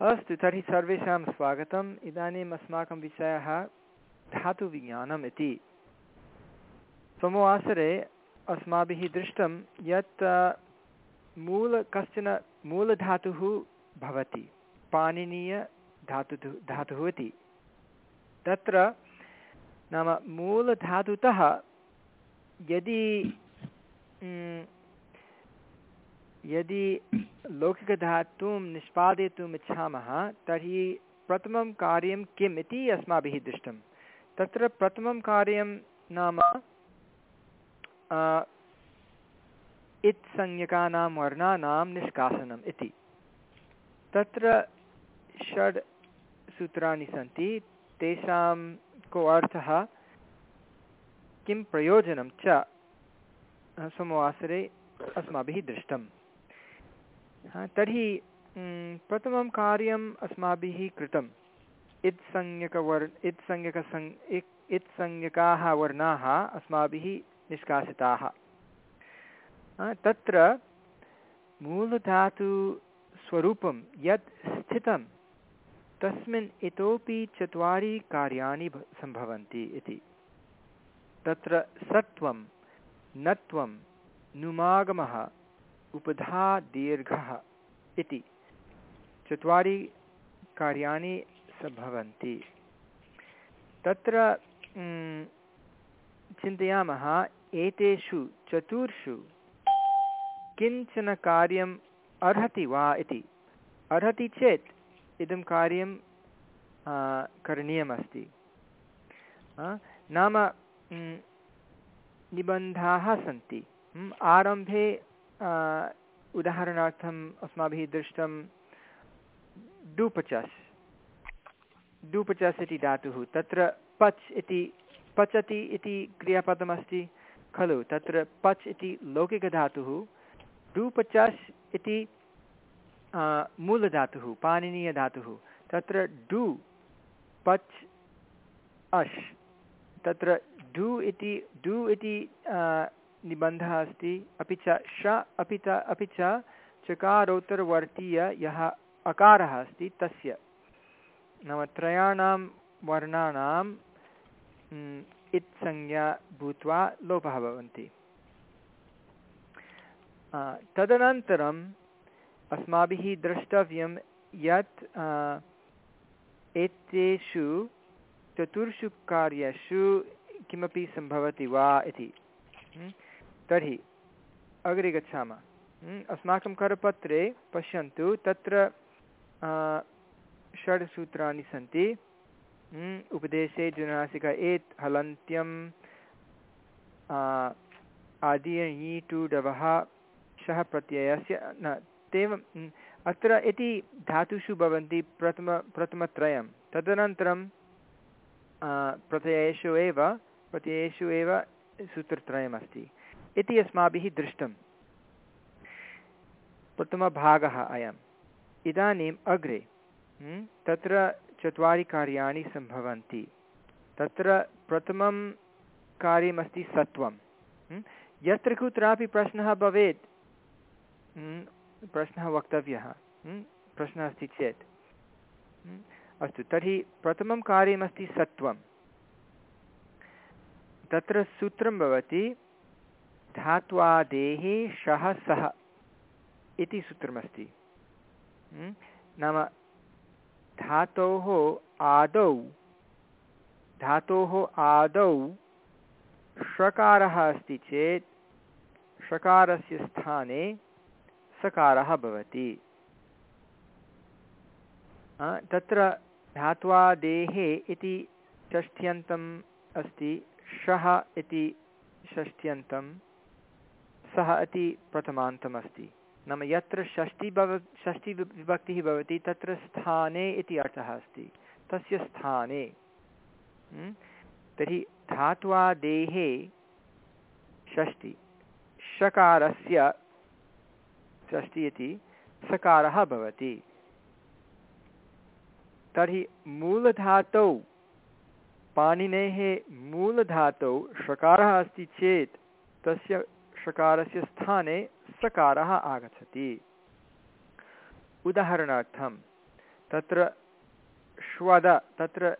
अस्तु, तर्हि सर्वेषां स्वागतम्। इदानीम् अस्माकं विषयः धातुविज्ञानम् इति। सोमवासरे अस्माभिः दृष्टं यत् मूल, कश्चन मूलधातुः भवति पाणिनीयधातुः धातुः इति। तत्र नाम मूलधातुतः यदि यदि लौकिकधातुं निष्पादयितुम् इच्छामः, तर्हि प्रथमं कार्यं किम् इति अस्माभिः दृष्टं। तत्र प्रथमं कार्यं नाम इत्संज्ञकानां वर्णानां निष्कासनम् इति। तत्र षड् सूत्राणि सन्ति, तेषां को अर्थः, किं प्रयोजनं च, सोमवासरे अस्माभिः दृष्टम्। तर्हि प्रथमं कार्यम् अस्माभिः कृतम्। इत्संज्ञकवर् इत्संज्ञकसं इत्संज्ञकाः वर्णाः अस्माभिः निष्कासिताः। तत्र मूलधातुस्वरूपं यत् स्थितं, तस्मिन् इतोपि चत्वारि कार्याणि सम्भवन्ति इति। तत्र सत्वं नत्वं, नुमागमः उपधा दीर्घः इति। चत्वारि कार्याणि सम्भवन्ति। तत्र चिन्तयामः, एतेषु चतुर्षु किंचन कार्यम् अर्हति वा इति। अर्हति चेत् इदं कार्यं करणीयमस्ति। नाम निबन्धाः सन्ति। आरम्भे उदाहरणार्थम् अस्माभिः दृष्टं डुपचस्। डुपचस् इति धातुः। तत्र पच् इति, पचति इति क्रियापदमस्ति खलु। तत्र पच् इति लौकिकधातुः, डुपचस् इति मूलधातुः, पाणिनीयधातुः। तत्र डु, पच्, अश्। तत्र डु इति डु इति निबन्धः अस्ति। अपि च श, अपि च अपि च चकारोत्तरवर्तीय यः अकारः अस्ति, तस्य। नाम त्रयाणां वर्णानां इत्संज्ञा भूत्वा लोपः भवन्ति। तदनन्तरम् अस्माभिः द्रष्टव्यं यत् एतेषु चतुर्षु कार्येषु किमपि सम्भवति वा इति। तर्हि अग्रे गच्छामः। अस्माकं करपत्रे पश्यन्तु, तत्र षड् सूत्राणि सन्ति। उपदेशे जुनासिक एत्, हलन्त्यम् आदि टु डवः शः प्रत्ययस्य, न, तेव अत्र इति धातुषु भवन्ति प्रथम प्रथमत्रयं तदनन्तरं प्रत्ययेषु एव प्रत्ययेषु एव सूत्रत्रयमस्ति। इति अस्माभिः दृष्टं प्रथमभागः अयम्। इदानीम् अग्रे तत्र चत्वारि कार्याणि सम्भवन्ति। तत्र प्रथमं कार्यमस्ति सत्वं। यत्र कुत्रापि प्रश्नः भवेत् प्रश्नः वक्तव्यः प्रश्नः अस्ति चेत्। अस्तु, तर्हि प्रथमं कार्यमस्ति सत्वं। तत्र सूत्रं भवति धात्वादेः शः सः इति सूत्रमस्ति। नाम धातोः आदौ धातोः आदौ षकारः अस्ति चेत् षकारस्य स्थाने सकारः भवति। तत्र धात्वादेः इति षष्ठ्यन्तम् अस्ति, शः इति षष्ठ्यन्तं सः अति प्रथमान्तम् अस्ति नाम यत्र षष्ठी भव षष्ठीविभक्तिः भवति, तत्र स्थाने इति अर्थः अस्ति। तस्य स्थाने। तर्हि धात्वादेः षष्टि षकारस्य षष्टि इति सकारः भवति। तर्हि मूलधातौ, पाणिनेः मूलधातौ षकारः अस्ति चेत् तस्य षकारस्य स्थाने सकारः आगच्छति। उदाहरणार्थं, तत्र श्वद, तत्र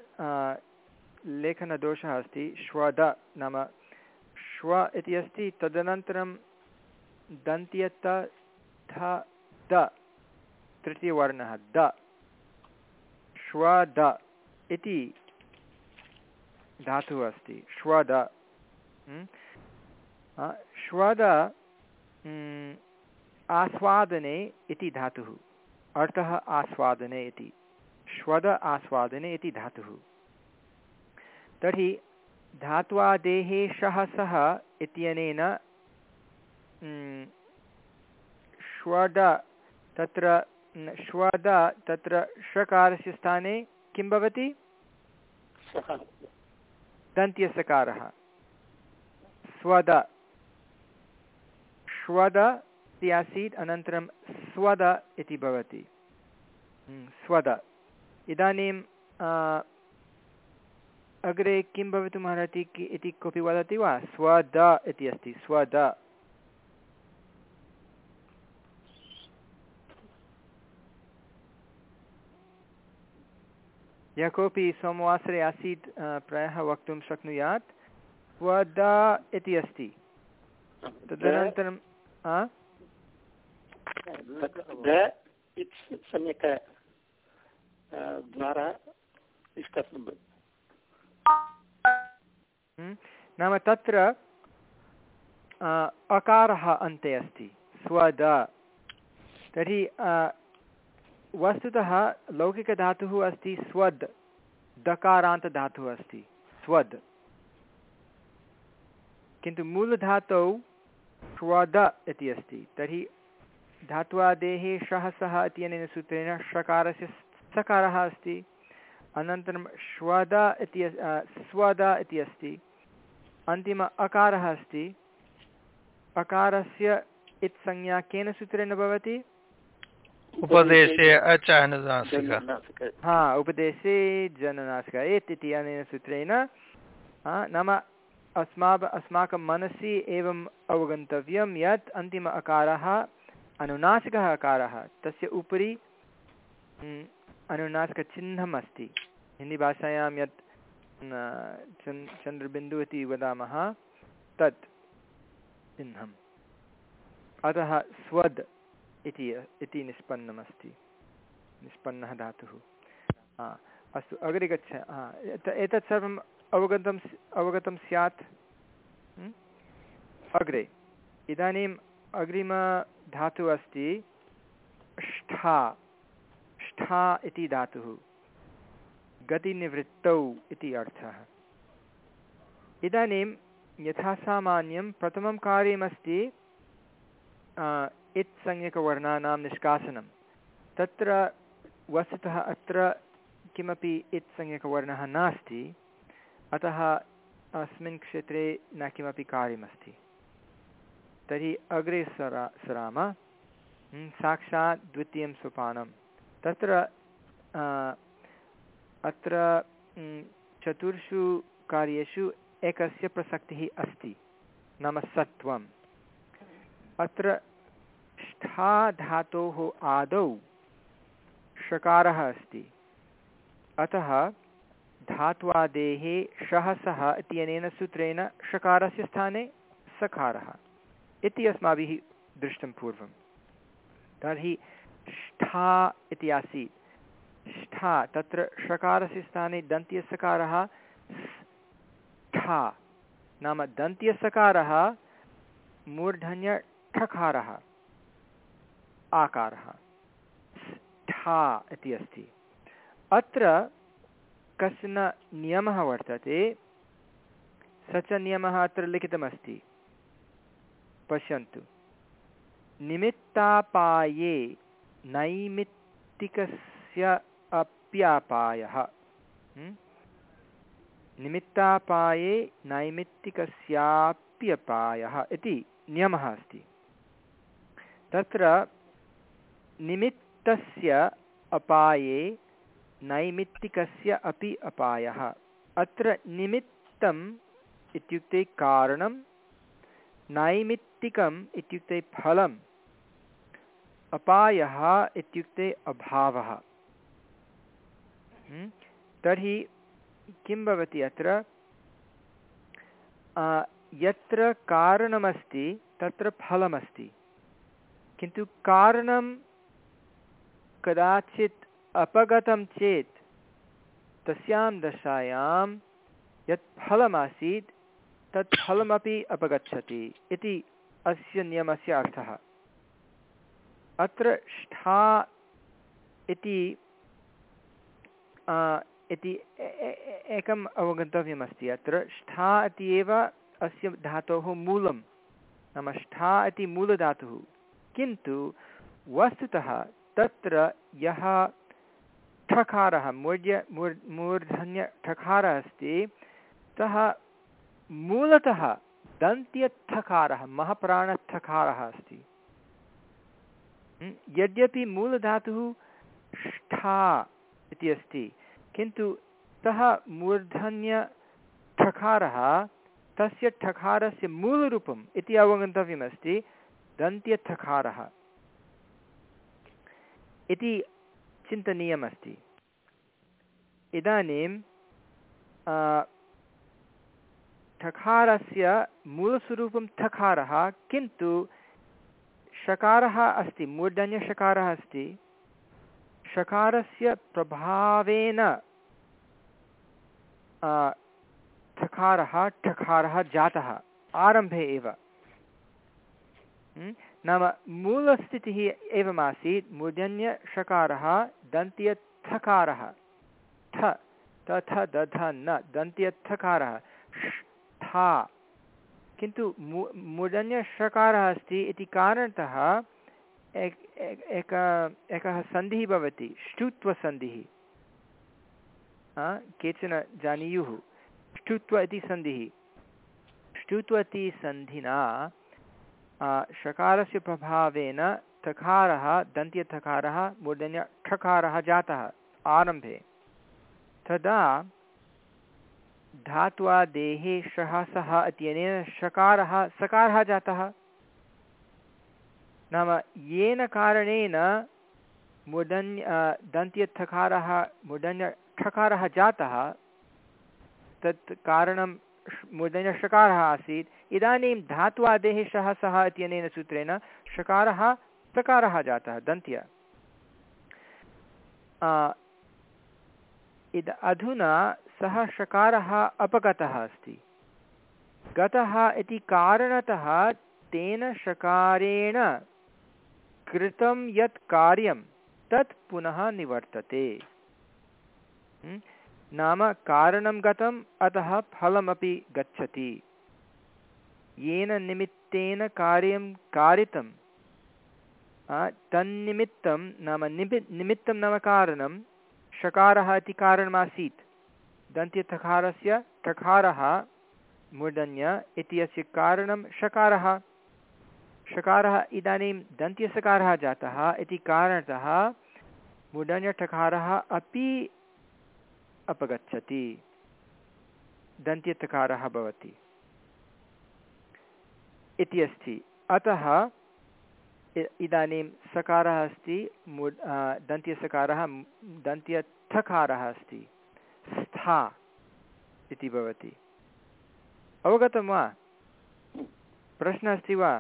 लेखनदोषः अस्ति, श्वद नाम श्व इति अस्ति, तदनन्तरं दन्त्यत, थ, द, तृतीयवर्णः, द, श्वद इति धातुः अस्ति, श्वद श्वद आस्वादने इति धातुः। अर्थः आस्वादने इति। श्वद आस्वादने इति धातुः। तर्हि धात्वादेः शः सः इत्यनेन श्वद तत्र श्वद तत्र षकारस्य स्थाने किं भवति? दन्त्यसकारः। स्वद श्वद इति आसीत् अनन्तरं स्वद इति भवति। स्वद। इदानीं अग्रे किं भवितुमर्हति इति कोऽपि वदति वा? स्वद इति अस्ति, स्वद। यः कोऽपि सोमवासरे आसीत् प्रायः वक्तुं शक्नुयात्, स्वद इति अस्ति। तदनन्तरं सम्यक् द्वारा हम्म, नाम तत्र अकारः अन्ते अस्ति स्वद। तर्हि वस्तुतः लौकिकधातुः अस्ति स्वद्। दकारान्तधातुः अस्ति स्वद्। किन्तु मूलधातौ श्वद इति अस्ति। तर्हि धात्वादेः शः सः इत्यनेन सूत्रेण षकारस्य सकारः अस्ति। अनन्तरं श्वद इति स्वद इति अस्ति। अन्तिम अकारः अस्ति। अकारस्य इत्संज्ञा केन सूत्रेण भवति? उपदेशे हा उपदेशे जननासिक एत् इति अनेन सूत्रेण नाम अस्मा अस्माकं मनसि एवम् अवगन्तव्यं यत् अन्तिम अकारः अनुनासिकः अकारः। तस्य उपरि अनुनासिकचिह्नम् अस्ति। हिन्दीभाषायां यत् चन् चन्द्रबिन्दुः इति वदामः, तत् चिह्नम्। अतः स्वद् इति इति निष्पन्नमस्ति। निष्पन्नः धातुः। अस्तु, अग्रे गच्छ एतत् सर्वम् अवगतम् अवगतं स्यात्? अग्रे। इदानीम् अग्रिमधातुः अस्ति ष्ठा। ष्ठा इति धातुः। गतिनिवृत्तौ इति अर्थः। इदानीं यथा सामान्यं प्रथमं कार्यमस्ति इत्संज्ञकवर्णानां निष्कासनं। तत्र वस्तुतः अत्र किमपि इत्संज्ञकवर्णः नास्ति। अतः अस्मिन् क्षेत्रे न किमपि कार्यमस्ति। तर्हि अग्रे सरा, सराम। साक्षात् द्वितीयं सोपानं तत्र अत्र चतुर्षु कार्येषु एकस्य प्रसक्तिः अस्ति। नाम सत्वम् अत्र ष्ठा धातोः आदौ षकारः अस्ति। अतः धात्वादेः शः सः इत्यनेन सूत्रेण षकारस्य स्थाने सकारः इति अस्माभिः दृष्टं पूर्वं तर्हि ष्ठा इति आसीत्। ष्ठा तत्र षकारस्य स्थाने दन्त्यसकारः ठा नाम दन्त्यसकारः मूर्धन्यठकारः आकारः। ठा इति अस्ति। अत्र कश्चन नियमः वर्तते। स च नियमः अत्र लिखितमस्ति। पश्यन्तु। निमित्तापाये नैमित्तिकस्य अप्यापायः। निमित्तापाये नैमित्तिकस्याप्यपायः इति नियमः अस्ति। तत्र निमित्तस्य अपाये नैमित्तिकस्य अपि अपायः। अत्र निमित्तम् इत्युक्ते कारणं, नैमित्तिकम् इत्युक्ते फलम्, अपायः इत्युक्ते अभावः। हम्म? तर्हि किं भवति अत्र? यत्र कारणमस्ति, तत्र फलमस्ति। किन्तु कारणं कदाचित् अपगतं चेत् तस्यां दशायां यत् फलमासीत्, तत् फलमपि अपगच्छति इति अस्य नियमस्य अर्थः। अत्र ष्ठा इति इति एकम् अवगन्तव्यमस्ति अत्र। ष्ठा इति एव अस्य धातोः मूलं नाम ष्ठा इति मूलधातुः। किन्तु वस्तुतः तत्र यः ठकारः मूर्य मूर् मूर्धन्यठकारः अस्ति। सः मूलतः दन्त्यत्थकारः महप्राणत्थकारः अस्ति। यद्यपि मूलधातुः ष्ठा इति अस्ति, किन्तु सः मूर्धन्यठकारः तस्य ठकारस्य मूलरूपम् इति अवगन्तव्यमस्ति, दन्त्यठकारः। इति चिन्तनीयमस्ति। इदानीं ठकारस्य मूलस्वरूपं ठकारः, किन्तु षकारः अस्ति, मूर्धन्यषकारः अस्ति। षकारस्य प्रभावेन ठकारः ठकारः जातः, आरम्भे एव। नाम मूलस्थितिः एवमासीत्, मूर्धन्यषकारः, दन्त्यथकारः। ठ तथ दध न, दन्त्यथकारः। ठा किन्तु मू, मूर्धन्यषकारः अस्ति इति कारणतः एक, एकः सन्धिः भवति ष्टुत्वसन्धिः केचन जानीयुः। ष्टुत्व इति सन्धिः। ष्टुत्व इति सन्धिना षकारस्य प्रभावेन थकारः, दन्त्यथकारः मूर्धन्य ठकारः जातः, आरम्भे। तदा धात्वादेः शः सः इत्यनेन षकारः, सकारः जातः। नाम येन कारणेन मूर्धन्य दन्त्यथकारः मूर्धन्यठकारः जातः, तत् कारणं मूर्धन्यषकारः आसीत्। इदानीं धात्वादेः शः सः इत्यनेन सूत्रेण षकारः सकारः जातः, दन्त्य। इद अधुना सः षकारः अपगतः अस्ति। गतः इति कारणतः तेन षकारेण कृतं यत् कार्यं तत् पुनः निवर्तते। नाम कारणं गतम्, अतः फलमपि गच्छति। येन निमित्तेन कार्यं कारितं तन्निमित्तं नाम निमि, निमित्तं नाम कारणं षकारः इति कारणमासीत्। दन्त्यथकारस्य ठकारः मूर्धन्य इति अस्य कारणं षकारः। षकारः इदानीं दन्त्यसकारः जातः इति कारणतः मूर्धन्यठकारः अपि अपगच्छति। दन्त्यतकारः भवति। इति अस्ति। अतः इदानीं सकारः अस्ति मु दन्त्यसकारः दन्त्यथकारः अस्ति। स्था इति भवति। अवगतं वा? प्रश्नः अस्ति वा?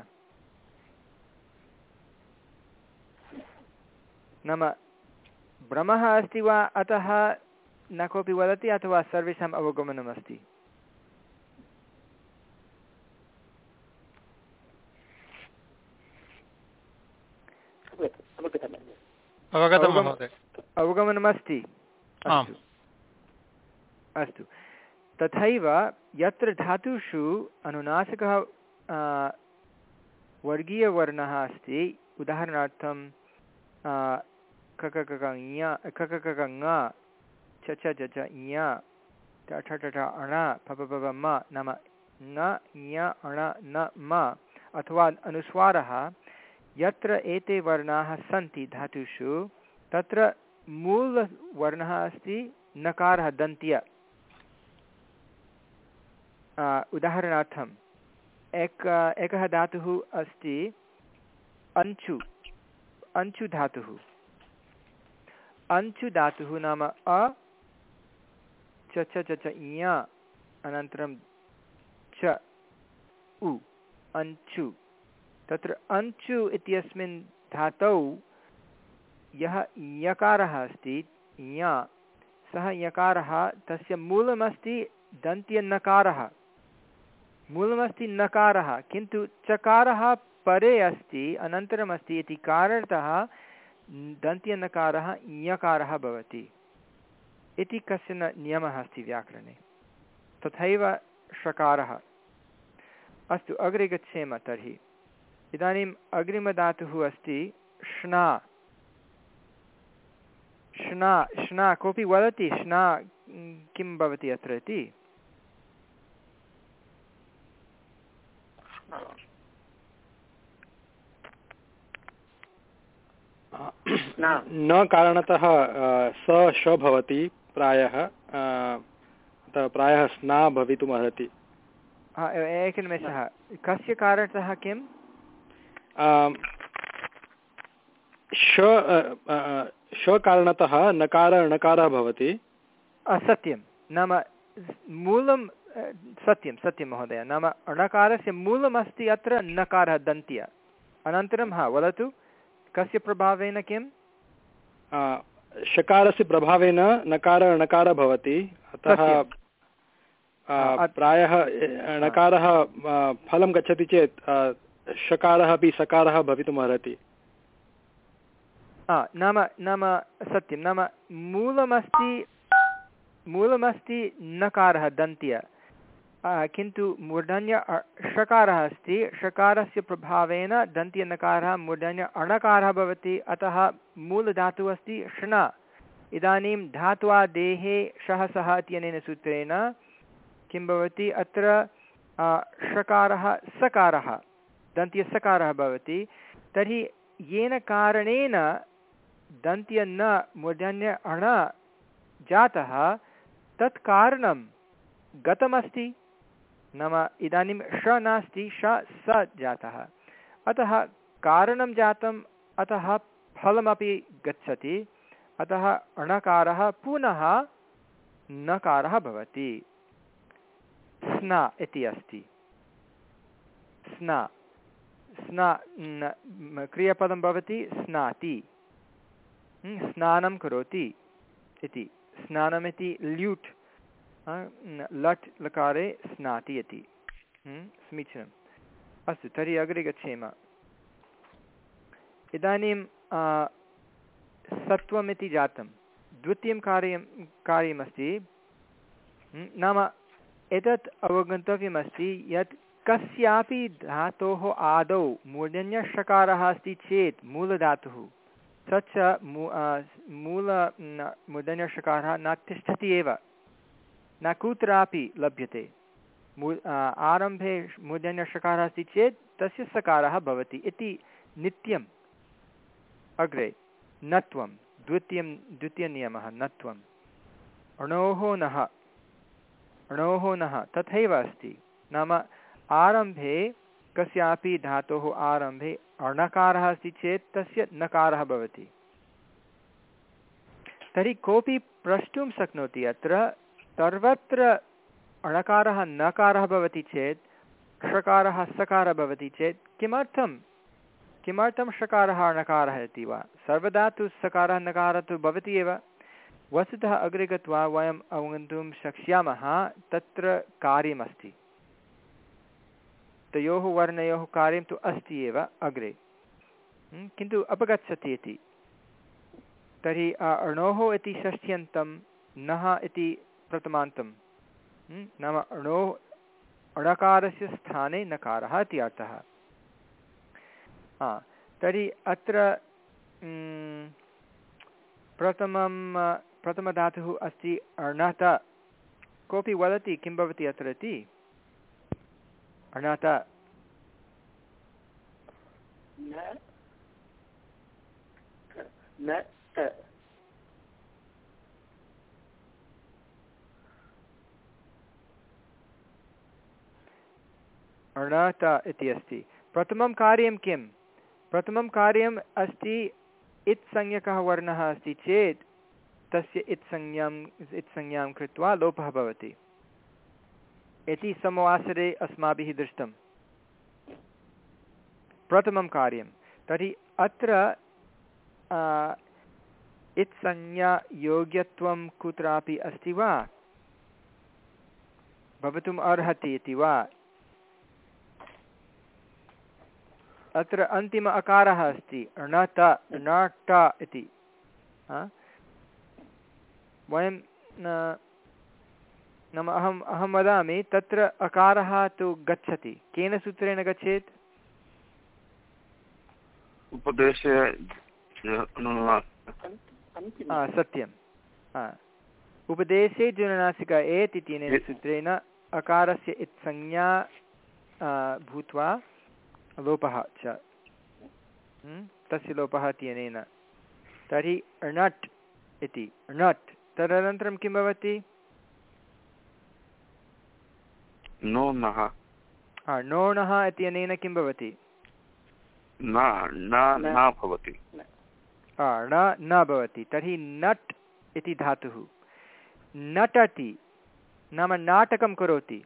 नाम, भ्रमः अस्ति वा? अतः न कोऽपि वदति अथवा सर्वेषाम् अवगमनमस्ति। अवगमनमस्ति। अस्तु। तथैव यत्र धातुषु अनुनासिकः वर्गीयवर्णः अस्ति उदाहरणार्थं कककङ् कककङ् च च च च ञ ठ ठ अण फ फ म नाम ङ ञ अण न म अथवा अनुस्वारः यत्र एते वर्णाः सन्ति धातुषु, तत्र मूलवर्णः अस्ति नकारः दन्त्य। उदाहरणार्थम् एक, एकः धातुः अस्ति अञ्चु अञ्चु धातुः। अञ्चु धातुः नाम अ, च च च च इय अनन्तरं च, उ, अञ्चु। तत्र अञ्चु इत्यस्मिन् धातौ यः यकारः अस्ति य सः यकारः तस्य मूलमस्ति दन्त्यनकारः। मूलमस्ति नकारः, किन्तु चकारः परे अस्ति, अनन्तरमस्ति इति कारणतः दन्त्यनकारः ञकारः भवति। इति कश्चन नियमः अस्ति व्याकरणे। तथैव षकारः। अस्तु, अग्रे गच्छेम तर्हि। इदानीम् अग्रिमधातुः अस्ति श्ना। श्ना श्ना कोऽपि वदति? श्ना किं भवति अत्र इति? न कारणतः स श भवति प्रायः प्रायः स्ना भवितुम् अर्हति एकनिमेषः। कस्य कारणतः किं श कारणतः नकार णकारः भवति। सत्यं। नाम मूलं सत्यं सत्यं महोदय। नाम णकारस्य मूलमस्ति अत्र नकारः दन्त्य। अनन्तरं हा वदतु कस्य प्रभावेन किं षकारस्य प्रभावेन नकार णकारः भवति। अतः प्रायः णकारः फलं गच्छति चेत् षकारः अपि सकारः भवितुम् अर्हति नाम नाम सत्यं, नाम मूलमस्ति मूलमस्ति नकारः, दन्त्य। किन्तु मूर्धन्य षकारः अस्ति, षकारस्य प्रभावेन दन्त्यनकारः मूर्धन्य अणकारः भवति, अतः मूलधातुः अस्ति षण। इदानीं धात्वादेः शः सः इत्यनेन सूत्रेण किं भवति, अत्र षकारः, सकारः। दन्त्यसकारः भवति, तर्हि येन कारणेन दन्त्य न मूर्धन्य अण जातः, तत् कारणं गतमस्ति। नाम इदानीं ष नास्ति ष स जातः। अतः कारणं जातम्, अतः फलमपि गच्छति। अतः अणकारः पुनः नकारः भवति। स्ना इति अस्ति। स्ना। स्ना क्रियापदं भवति स्नाति। स्नानं करोति इति। स्नानमिति ल्यूट् लट् लकारे स्नाति इति। समीचीनम्। अस्तु, तर्हि अग्रे गच्छेम। इदानीं सत्वमिति जातं। द्वितीयं कार्यं, कार्यमस्ति। नाम एतत् अवगन्तव्यमस्ति यत् कस्यापि धातोः आदौ मूर्धन्यषकारः अस्ति चेत् मूलधातुः। स च मूल मूर्धन्यषकारः न तिष्ठति एव। न कुत्रापि लभ्यते। मू आरम्भे मूर्धन्यषकारः अस्ति चेत् तस्य सकारः भवति इति नित्यम्। अग्रे, नत्वं, द्वितीयं, द्वितीयनियमः नत्वम् अणोः नः अणोः नः तथैव अस्ति। नाम आरम्भे कस्यापि धातोः आरम्भे अणकारः अस्ति चेत् तस्य नकारः भवति। तर्हि कोऽपि प्रष्टुं शक्नोति अत्र, सर्वत्र अणकारः नकारः भवति चेत्, षकारः सकारः भवति चेत् किमर्थं? किमर्थं षकारः अणकारः इति वा? सर्वदा तु सकारः नकारः तु भवति एव। वस्तुतः अग्रे गत्वा वयम् अवगन्तुं शक्ष्यामः, तत्र कार्यमस्ति। तयोः वर्णयोः कार्यं तु अस्ति एव अग्रे। किन्तु अपगच्छति इति। तर्हि अणोः इति षष्ठ्यन्तं नः इति प्रथमान्तं। नाम अणो अणकारस्य स्थाने नकारः इति अर्थः। हा, तर्हि अत्र प्रथमं, प्रथमधातुः अस्ति अणत। कोऽपि वदति, किं भवति अत्र इति? अणत न अणत इति अस्ति प्रथमं कार्यं किं प्रथमं कार्यम् अस्ति इत्संज्ञकः वर्णः अस्ति चेत् तस्य इत्संज्ञाम् इत्संज्ञां कृत्वा लोपः भवति इति समवासरे अस्माभिः दृष्टं प्रथमं कार्यं। तर्हि अत्र इत्संज्ञायोग्यत्वं कुत्रापि अस्ति वा, भवितुम् अर्हति इति वा, अत्र अन्तिम अकारः अस्ति णत णट इति। वयं नाम अहम् अहं वदामि तत्र अकारः तु गच्छति। केन सूत्रेण गच्छेत्? उपदेशे सत्यं उपदेशे जुननासिक एत् इत्यनेन सूत्रेण अकारस्य इत्संज्ञा भूत्वा लोपः च। तस्य लोपः इत्यनेन। तर्हि णट् इति। णट् तदनन्तरं किं भवति? नोनः। नोणः इत्यनेन किं भवति? न भवति। न। भवति। तर्हि नट् इति धातुः। नटति नाम नाटकं करोति।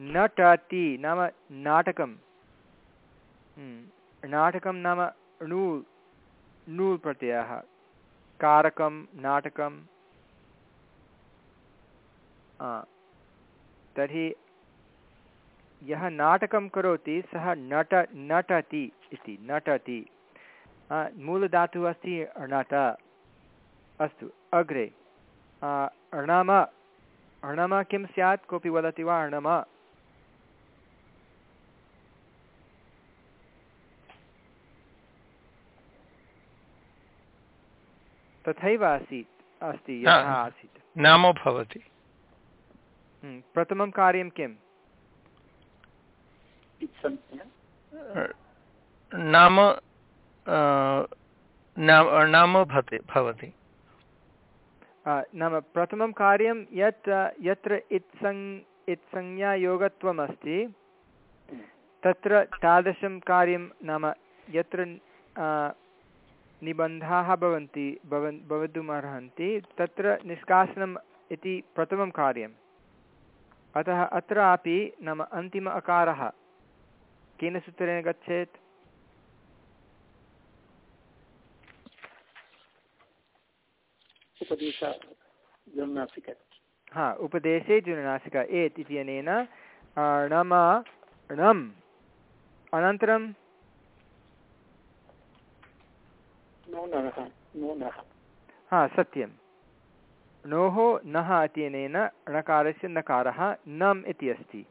नटति नाम नाटकं। हम्म, नाटकं नाम णूल् णूल् प्रत्ययः। कारकं नाटकं। तर्हि यः नाटकं करोति सः नट नटति इति नटति। मूलधातुः अस्ति णट अस्तु अग्रे। णम णम किं स्यात्? कोऽपि वदति वा णम तथैव आसीत् अस्ति यथा आसीत्। नाम भवति। हम्म, प्रथमं कार्यं किम्? नाम नाम भवति नाम प्रथमं कार्यं यत् यत्र इत्सं इत्संज्ञायोगत्वम् अस्ति तत्र तादृशं कार्यं नाम यत्र निबन्धाः भवन्ति भवन् भवितुमर्हन्ति तत्र निष्कासनम् इति प्रथमं कार्यम्। अतः अत्रापि नाम अन्तिम अकारः। केन सूत्रेण गच्छेत्? हा उपदेशे जुनुनासिक एत् इत्यनेन णम णम्। अनन्तरं? हा सत्यं। नोः नः इत्यनेन णकारस्य नकारः नम् इति अस्ति।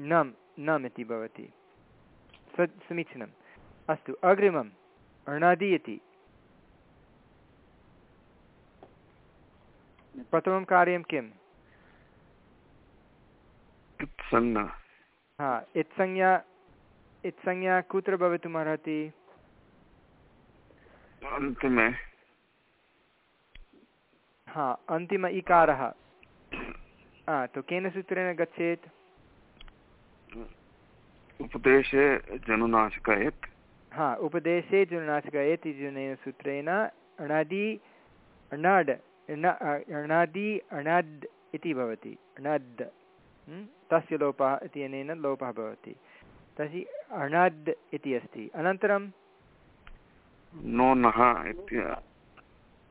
नम् नम् इति भवति स समीचीनम् अस्तु अग्रिमम् अणदि इति प्रथमं कार्यं किम् हा इत्संज्ञा इत्संज्ञा कुत्र भवितुमर्हति अन्तिमे हा अन्तिम इकारः तु केन सूत्रेण गच्छेत् उपदेशे जनुनाशिकयत्। हा उपदेशे जनुनाशिकयत् इति जनेन सूत्रेण अणदि अणड् अणदि अणद् इति भवति। अणद् तस्य लोपः इत्यनेन लोपः भवति। तर्हि अणद् इति अस्ति। अनन्तरं? नोनः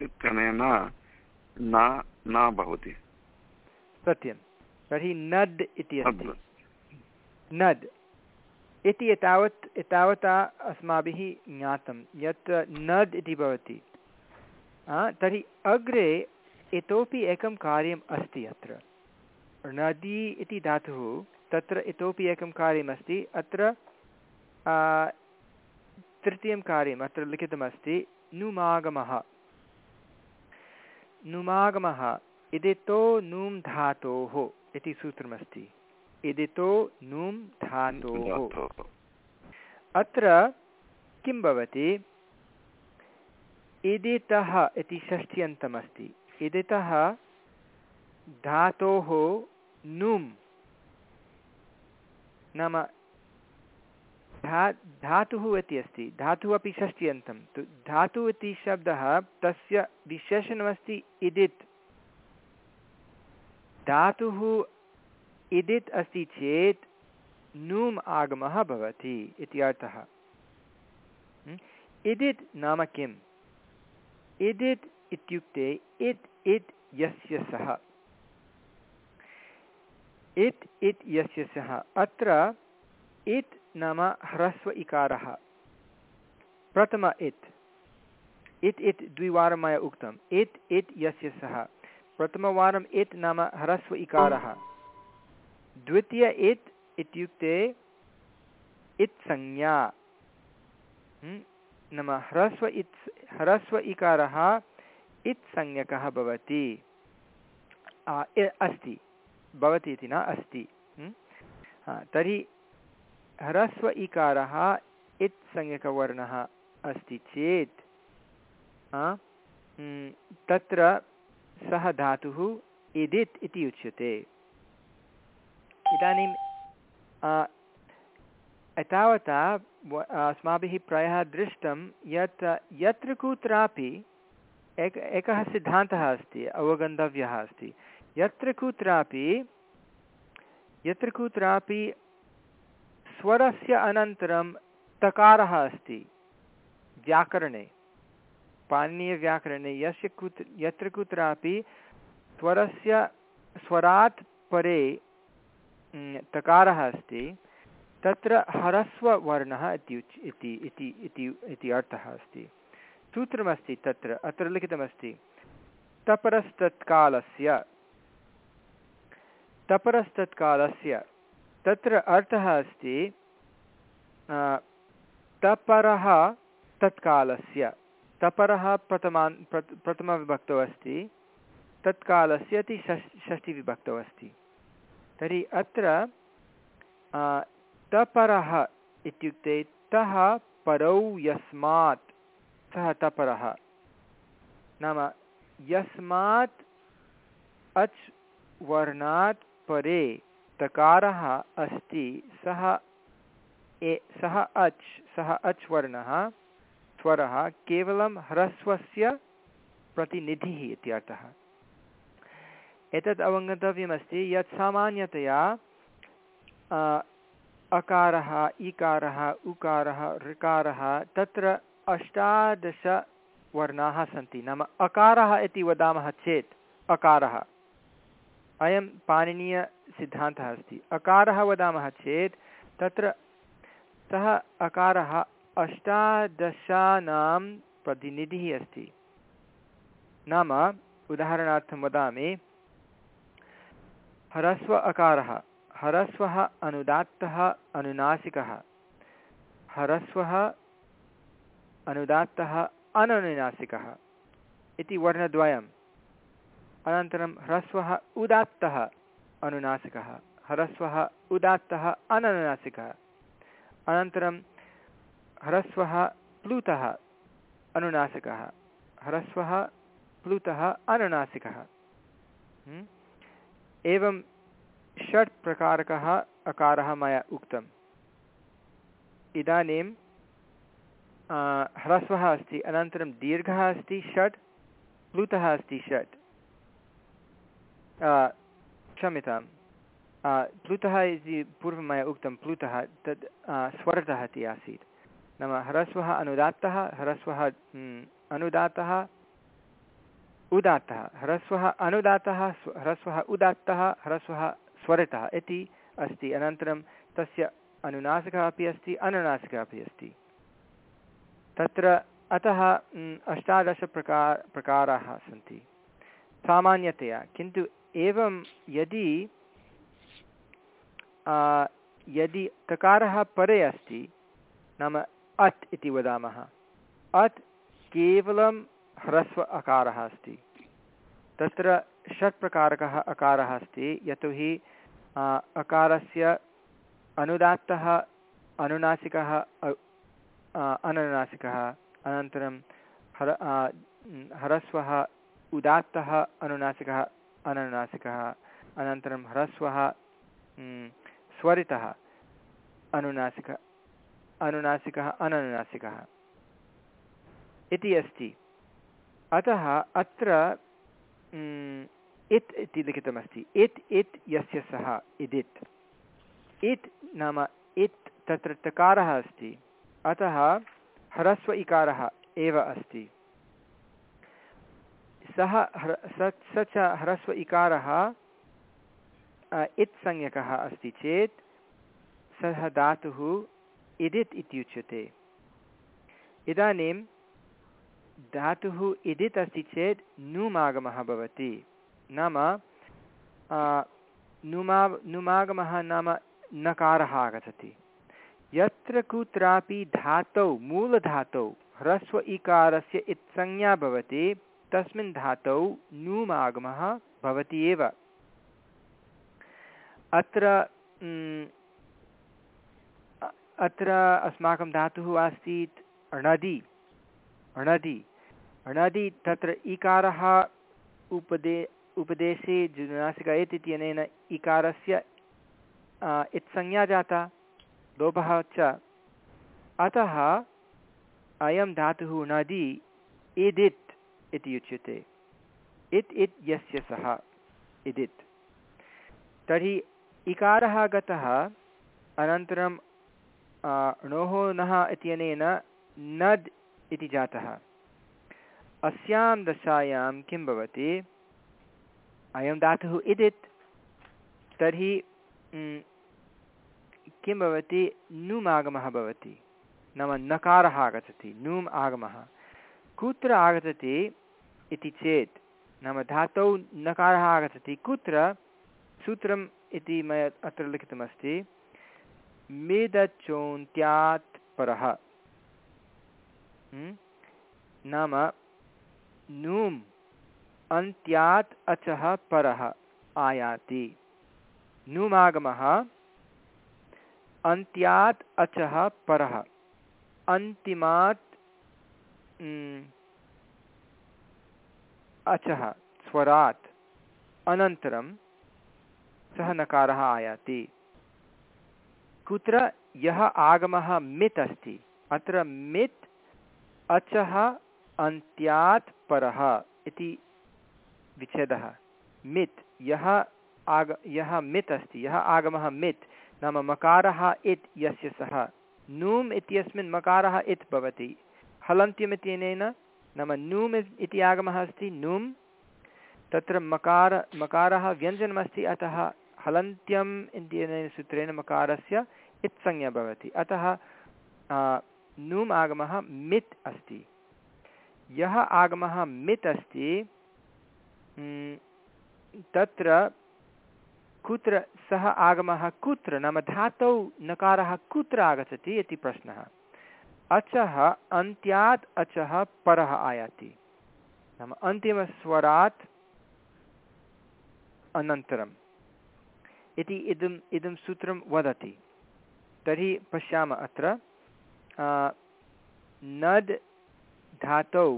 इत्यनेन न भवति। सत्यं। तर्हि नद् इति अस्ति। नद्। इति एतावत्, एतावता अस्माभिः ज्ञातं, यत् नद् इति भवति। तर्हि अग्रे इतोपि एकं कार्यम् अस्ति अत्र। नदी इति धातुः, तत्र इतोपि एकं कार्यमस्ति अत्र तृतीयं कार्यम् अत्र लिखितमस्ति, नुमागमः। नुमागमः, इदितो नुं धातोः इति सूत्रमस्ति। इदितो नुं धातोः। अत्र किं भवति? इदितः इति षष्ठ्यन्तमस्ति इदितः धातोः नुं नाम धा धातुः इति अस्ति। धातुः अपि षष्ट्यन्तं। तु धातुः इति शब्दः तस्य विशेषणमस्ति इदित्। धातुः इदित् अस्ति चेत् नूम् आगमः भवति इति अर्थः। hm? इदित् नाम किम्? इदित् इत्युक्ते इत् इत् यस्य सः। इत् इत् यस्य सः। अत्र इत् नाम ह्रस्व इकारः। प्रथम इत्। इत् इत् द्विवारं मया उक्तम्। इत् इत् यस्य सः। प्रथमवारम् इत् नाम ह्रस्व इकारः। द्वितीय इत् इत्युक्ते इत्संज्ञा नाम ह्रस्व इत् ह्रस्व इकारः इत्संज्ञकः भवति। अस्ति। भवति इति न, अस्ति। तर्हि ह्रस्व इकारः इत्संज्ञकवर्णः अस्ति चेत् तत्र सः धातुः इदित् इति उच्यते। इदानीं एतावता अस्माभिः प्रायः दृष्टं यत्, यत्र कुत्रापि एक, एकः सिद्धान्तः अस्ति, अवगन्तव्यः अस्ति। यत्र कुत्रापि यत्र कुत्रापि स्वरस्य अनन्तरं तकारः अस्ति, व्याकरणे, पाणिनीयव्याकरणे, यस्य कुत्र यत्र कुत्रापि स्वरस्य, स्वरात् परे तकारः अस्ति। तत्र ह्रस्ववर्णः इति उच्, इति इति इति इति अर्थः अस्ति। सूत्रमस्ति तत्र, अत्र लिखितमस्ति। तपरस्तत्कालस्य तपरस्तत्कालस्य, तत्र अर्थः अस्ति तपरः तत्कालस्य, तपरः प्रथमान्, प्रथमविभक्तौ अस्ति, तत्कालस्य इति षष् षष्टिविभक्तौ अस्ति। तर्हि अत्र तपरः इत्युक्ते तः परौ यस्मात्। सः तपरः। नाम यस्मात् अच् वर्णात् परे तकारः अस्ति, सः ए, सः अच् सः अच् वर्णः स्वरः केवलं ह्रस्वस्य प्रतिनिधिः इत्यर्थः एतत् अवगन्तव्यमस्ति यत् सामान्यतया अकारः इकारः उकारः, ऋकारः तत्र अष्टादशवर्णाः सन्ति। नाम अकारः इति वदामः चेत् अकारः। अयं पाणिनीयसिद्धान्तः अस्ति। अकारः वदामः चेत् तत्र सः अकारः अष्टादशानां प्रतिनिधिः अस्ति। नाम उदाहरणार्थं वदामि ह्रस्व अकारः, ह्रस्वः अनुदात्तः अनुनासिकः। ह्रस्वः अनुदात्तः अननुनासिकः इति वर्णद्वयम्। अनन्तरं ह्रस्वः उदात्तः अनुनासिकः, ह्रस्वः उदात्तः अननुनासिकः। अनन्तरं ह्रस्वः प्लुतः अनुनासिकः, ह्रस्वः प्लुतः अनुनासिकः हम्म? एवं षट् प्रकारकः अकारः मया उक्तम्। इदानीं ह्रस्वः अस्ति, अनन्तरं दीर्घः अस्ति, षट्, प्लुतः अस्ति, षट्। क्षम्यतां प्लुतः इति पूर्वं मया उक्तं प्लुतः, तद् स्वरतः इति आसीत्। नाम ह्रस्वः अनुदात्तः, ह्रस्वः अनुदातः उदात्तः, ह्रस्वः अनुदातः ह्रस्वः उदात्तः, ह्रस्वः स्वरितः इति अस्ति। अनन्तरं तस्य अनुनासिकः अपि अस्ति, अनुनासिकः अपि अस्ति। तत्र अतः अष्टादशप्रकार प्रकाराः सन्ति। सामान्यतया, किन्तु एवं यदि यदि तकारः परे अस्ति, नाम अत् इति वदामः। अत् केवलं ह्रस्व अकारः अस्ति। तत्र षट्प्रकारकः अकारः अस्ति। यतोहि अकारस्य अनुदात्तः, अनुनासिकः अनुनासिकः, अनन्तरं हर ह्रस्वः उदात्तः, अनुनासिकः अनुनासिकः, अनन्तरं ह्रस्वः स्वरितः, अनुनासिकः अनुनासिकः अननुनासिकः इति अस्ति। अतः अत्र इत् इति लिखितमस्ति। इत् इत् यस्य सः इदित् इत् नाम इत् तत्र तकारः अस्ति। अतः ह्रस्व इकारः एव अस्ति। सः ह्र, स स च ह्रस्व इकारः इत् संज्ञकः अस्ति चेत् सः धातुः इदित् इत्युच्यते। इदानीं धातुः इदित् अस्ति चेत् नुमागमः भवति। नाम नुमा, नुमागमः नाम नकारः आगच्छति। यत्र कुत्रापि धातौ, मूलधातौ, ह्रस्व इकारस्य इत्संज्ञा भवति, तस्मिन् धातौ नुमागमः भवति एव। अत्र अत्र अस्माकं धातुः आसीत् णदि णदि णदि तत्र इकारः उपदे, उपदेशे जुनासिक एत् इत्यनेन इकारस्य इत्संज्ञा जाता, लोभः च। अतः अयं धातुः नदी इदित् इति उच्यते इत् इत् यस्य सः इदित् तर्हि इकारः गतः अनन्तरं णोः नः इत्यनेन नद् इति जातः। अस्यां दशायां किं भवति? अयं धातुः इदित्। तर्हि किं भवति? नुम् आगमः भवति। नाम नकारः आगच्छति। नुम् आगमः। कुत्र आगच्छति इति चेत्, नाम धातौ नकारः आगच्छति। कुत्र? सूत्रम् इति मया अत्र लिखितमस्ति। मेदचोन्त्यात् परः। नाम नुम्, अन्त्यात् अचः परः आयाति। नुमागमः, अन्त्यात् अचः परः, अन्तिमात् अचः, स्वरात्, अनन्तरं सः नकारः आयाति। कुत्र यः आगमः मित् अस्ति, अत्र मित् अचः अन्त्यात् परः इति विच्छेदः। मित्, यः आग, यः मित् अस्ति, यः आगमः मित्, नाम मकारः इत्, यस्य सः। नूम् इत्यस्मिन् मकारः इत् भवति। हलन्त्यम् इत्यनेन नाम नूम् इति आगमः अस्ति, नूम्। तत्र मकार, मकारः व्यञ्जनमस्ति, अतः हलन्त्यम् इत्यनेन सूत्रेण मकारस्य इत्संज्ञा भवति। अतः नूम् आगमः मित् अस्ति। यः आगमः मित् अस्ति तत्र कुत्र सः आगमः कुत्र, नाम धातौ नकारः कुत्र आगच्छति इति प्रश्नः। अचः अन्त्यात् अचः परः आयाति। नाम अन्तिमस्वरात् अनन्तरम्। इति इदम् इदं सूत्रं वदति। तर्हि पश्यामः अत्र नद् धातौ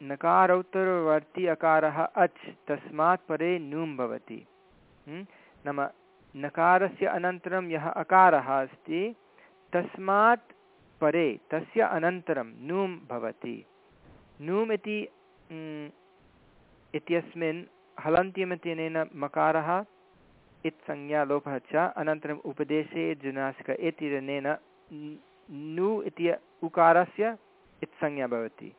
नकारोत्तरवर्ति अकारः अच् तस्मात् परे नुम् भवति। नाम नकारस्य अनन्तरं यः अकारः अस्ति, तस्मात् परे तस्य अनन्तरं नुम् भवति। नुम् इति इत्यस्मिन् हलन्त्यमित्यनेन मकारः इत्संज्ञालोपः च अनन्तरम् उपदेशे जुनासिक इत्यनेन नु इति उकारस्य इत्संज्ञा भवति।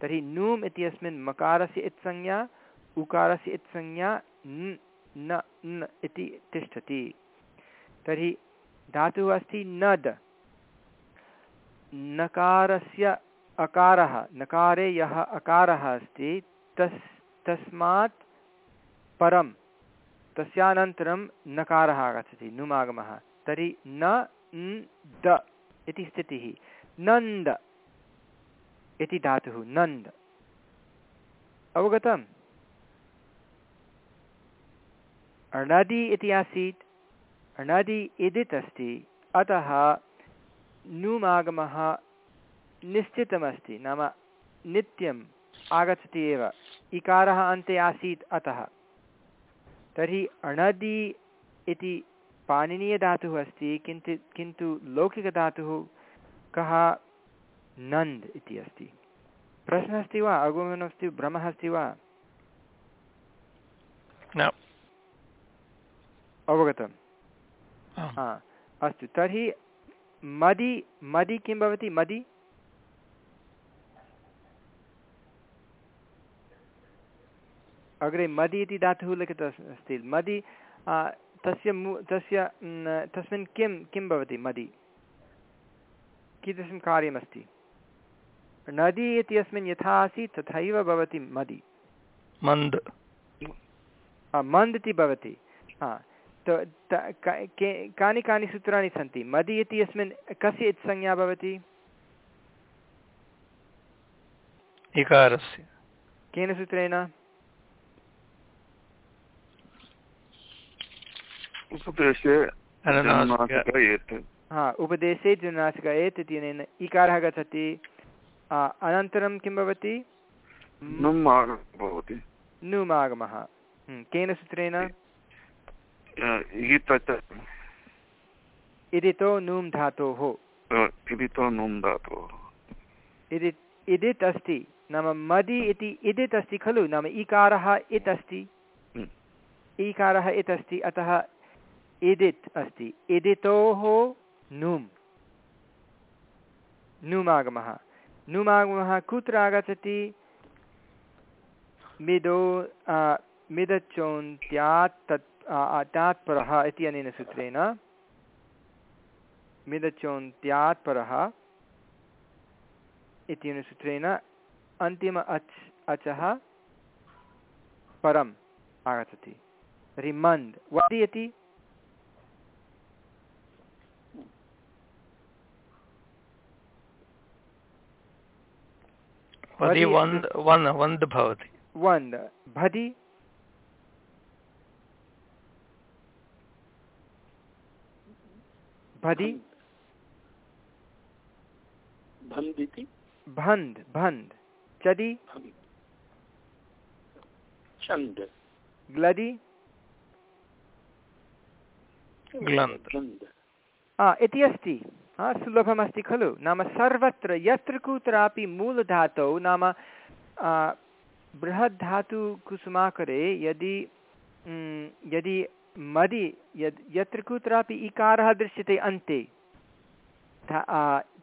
तर्हि नूम् इत्यस्मिन् मकारस्य इत्संज्ञा, उकारस्य इत्संज्ञा न न इति तिष्ठति। तर्हि धातुः अस्ति नद्। नकारस्य अकारः, नकारे यः अकारः अस्ति, तस्, तस्मात् परं, तस्यानन्तरं नकारः आगच्छति, नुमागमः। तर्हि न, द। इति स्थितिः। नन्द। इति धातुः, नन्द्। अवगतम्? अणदि इति आसीत्। अणदि इदित् अस्ति। अतः नुमागमः निश्चितमस्ति। नाम नित्यम् आगच्छति एव। इकारः अन्ते आसीत् अतः। तर्हि अणदि इति पाणिनीयधातुः अस्ति किन्तु किन्तु लौकिकधातुः कः? नन्द् इति अस्ति। प्रश्नः अस्ति वा? अवगमनमस्ति भ्रमः अस्ति वा? न। अवगतम्। हा अस्तु। तर्हि मदि मदि किं भवति? मदि? अग्रे मदि इति धातुः लिखितः अस्- अस्ति। मदि तस्य मू तस्य तस्मिन् किं किं भवति मदि? कीदृशं कार्यमस्ति? नदी इत्यस्मिन् यथा आसीत् तथैव भवति मदि। मन्द्। मन्द् इति भवति। हा त- कानि कानि सूत्राणि सन्ति? मदि इति अस्मिन् कस्य इत्संज्ञा भवति? इकारस्य। केन सूत्रेण? उपदेशे हा उपदेशे जुनासिक एत् इत्यनेन इकारः गच्छति। अनन्तरं किं भवति? भवति नुमागमः। केन सूत्रेण? इदितो नुं धातोः। इदितो नुम् धातोः। इदि इदित् अस्ति नाम मदि इति इदित् अस्ति खलु? नाम इकारः इत् अस्ति। ईकारः इत् अस्ति अतः इदित् अस्ति। इदितोः नुम्। नुमागमः। नुमागमः कुत्र आगच्छति? मिदो मिदचोन्त्यात् तत् आ, आ, परः इति अनेन सूत्रेण। मिदचोन्त्यात् परः इत्यनेन सूत्रेण। अन्तिम अच् अचः परम् आगच्छति। तर्हि मन्द् वदि इति वदि वदि वन्द् भवति। वन्द्। भदि भदि भन्द् इति भन्द् भन्द् चदि छन्द्। ग्लदि। ग्लन्द् इति अस्ति। सुलभमस्ति खलु? नाम सर्वत्र, यत्र कुत्रापि मूलधातौ, नाम बृहद्धातुकुसुमाकरे यदि यदि मदि, यद्, यत्र कुत्रापि इकारः दृश्यते अन्ते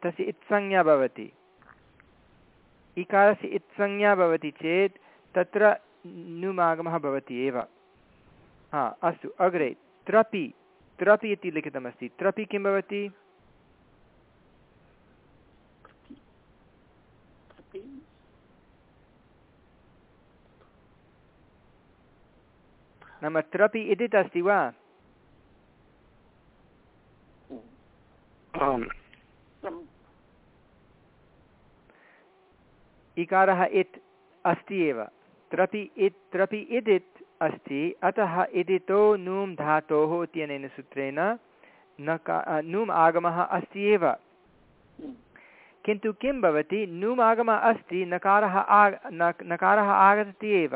तस्य इत्संज्ञा भवति। इकारस्य इत्संज्ञा भवति चेत् तत्र नुमागमः भवति एव। हा, अस्तु, अग्रे, त्रपि त्रपि इति लिखितमस्ति। त्रपि किं भवति? नाम त्रपि इदित् अस्ति वा? इकारः इत् अस्ति एव। त्रपि इत् त्रपि इदित् अस्ति अतः इदितो नूं धातोः इत्यनेन सूत्रेण नका नूम् आगमः अस्ति एव। किन्तु किं भवति? नूम् आगमः अस्ति नकारः आग नकारः आगच्छति एव।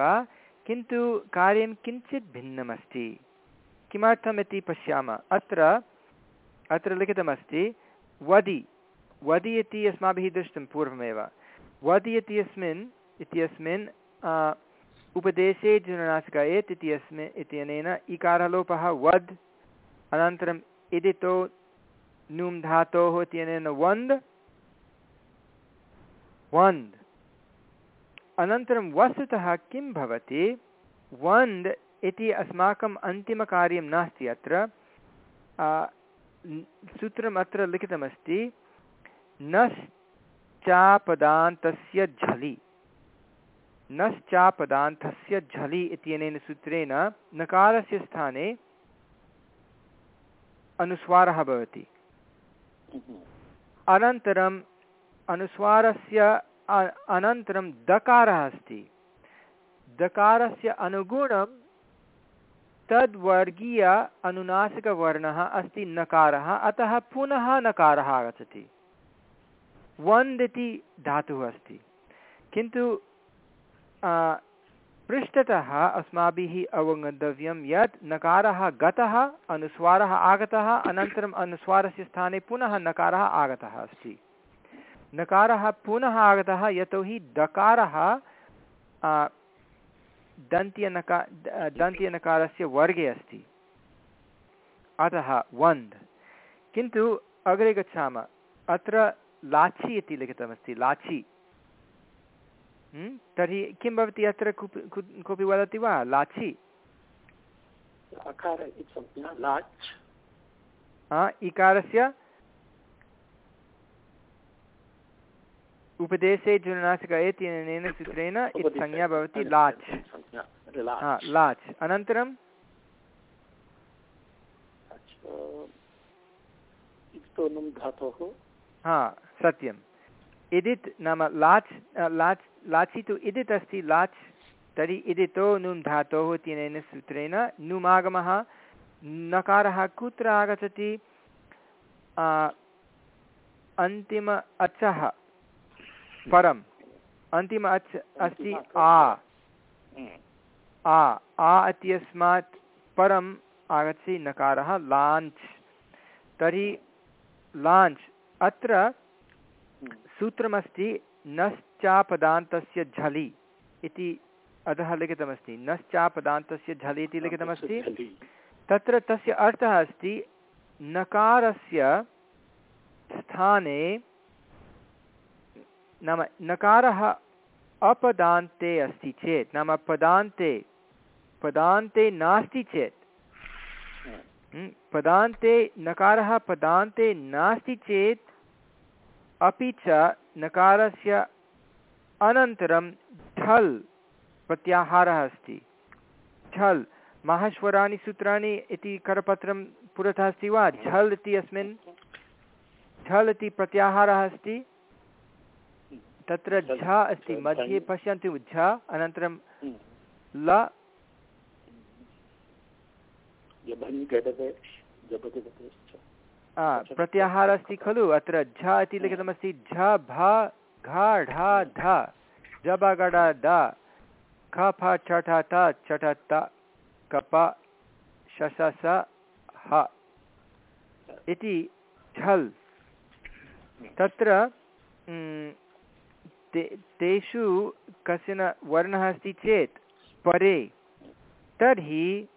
किन्तु कार्यं किञ्चित् भिन्नमस्ति। किमर्थमिति पश्यामः। अत्र अत्र लिखितमस्ति, वदि। वदि इति अस्माभिः दृष्टं पूर्वमेव। वदि इत्यस्मिन् इत्यस्मिन् उपदेशे जुननासिक एत् इत्यस्मिन् इत्यनेन इकारलोपः वद्, अनन्तरम् इदितो नुं धातोः इत्यनेन वन्द् वन्द्। अनन्तरं वस्तुतः किं भवति? वन्द् इति अस्माकम् अन्तिमकार्यं नास्ति अत्र। सूत्रम् अत्र लिखितमस्ति नश्चापदान्तस्य झलि। नश्चापदान्तस्य झलि इत्यनेन सूत्रेण नकारस्य स्थाने अनुस्वारः भवति। अनन्तरम् अनुस्वारस्य अनन्तरं दकारः अस्ति। दकारस्य अनुगुणं तद्वर्गीय अनुनासिकवर्णः अस्ति, नकारः। अतः पुनः नकारः आगच्छति। वन्द् इति धातुः अस्ति। किन्तु पृष्ठतः अस्माभिः अवगन्तव्यं यत् नकारः गतः, अनुस्वारः आगतः, अनन्तरम् अनुस्वारस्य स्थाने पुनः नकारः आगतः अस्ति। नकारः पुनः आगतः यतोहि दकारः दन्त्यनका दन्त्यनकारस्य वर्गे अस्ति। अतः वन्द्। किन्तु अग्रे गच्छामः। अत्र लाचि इति लिखितमस्ति लाचि? तर्हि किं भवति अत्र कोऽपि वदति वा? लाचि? इकारस्य उपदेशे जुनासिक इत्यनेन सूत्रेण इति संज्ञा भवति लाच्। लाच्। अनन्तरं? हा सत्यम्। इदित् नाम लाच् लाच् लाचि तु इदित् अस्ति लाच्। तर्हि इदितो नुन् धातोः इत्यनेन सूत्रेण नुमागमः। नकारः कुत्र आगच्छति? अन्तिम अचः। परम्। अन्तिम अच् अस्ति आ। आ। आ इत्यस्मात् परम् आगच्छति नकारः लाञ्च्। तर्हि लाञ्च् अत्र सूत्रमस्ति नश्चापदान्तस्य झलि इति अधः लिखितमस्ति। नश्चापदान्तस्य झलि इति लिखितमस्ति। तत्र तस्य अर्थः अस्ति नकारस्य स्थाने नाम नकारः अपदान्ते अस्ति चेत् नाम पदान्ते पदान्ते नास्ति चेत्। हम्म, पदान्ते नकारः पदान्ते नास्ति चेत् अपि च नकारस्य अनन्तरं ढल् प्रत्याहारः अस्ति। झल् माहेश्वराणि सूत्राणि इति करपत्रं पुरतः अस्ति वा? झल् इति अस्मिन्? झल् इति प्रत्याहारः अस्ति। तत्र झ अस्ति मध्ये पश्यन्तु झ अनन्तरं ल। गतेश्च आ, प्रत्याहारः अस्ति खलु अत्र झ इति लिखितमस्ति झ भ घ ढ ध। जब गड द ख फ छ ठ त छ ठ त कप श स स ह। इति झल्। तत्र म्, ते, तेषु कश्चन वर्णः अस्ति चेत् परे। तर्हि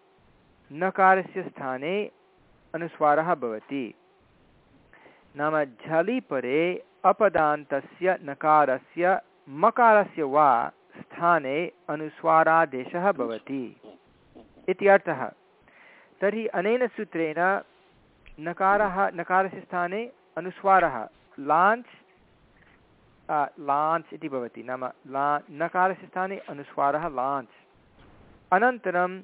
नकारस्य स्थाने अनुस्वारः भवति। नाम झलि परे अपदान्तस्य नकारस्य मकारस्य वा स्थाने अनुस्वारादेशः भवति। इति अर्थः। तर्हि अनेन सूत्रेण नकारः, नकारस्य स्थाने अनुस्वारः लाञ्च् लाञ्च् इति भवति। नाम ला, नकारस्य स्थाने अनुस्वारः लाञ्च् अनन्तरम्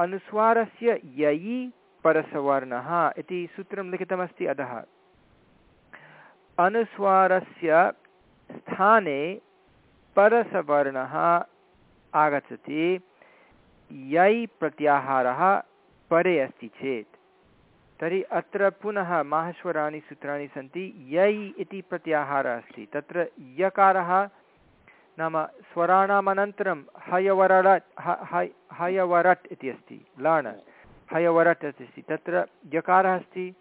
अनुस्वारस्य ययि परसवर्णः इति सूत्रं लिखितमस्ति अधः। अनुस्वारस्य स्थाने परसवर्णः आगच्छति। यै प्रत्याहारः परे अस्ति चेत्। तर्हि अत्र पुनः माहेश्वराणि सूत्राणि सन्ति यै इति प्रत्याहारः अस्ति। तत्र यकारः नाम स्वराणाम् अनन्तरं हयवरट् ह- हय- हयवरट् इति अस्ति, लण। हयवरट् अस्ति। तत्र यकारः अस्ति,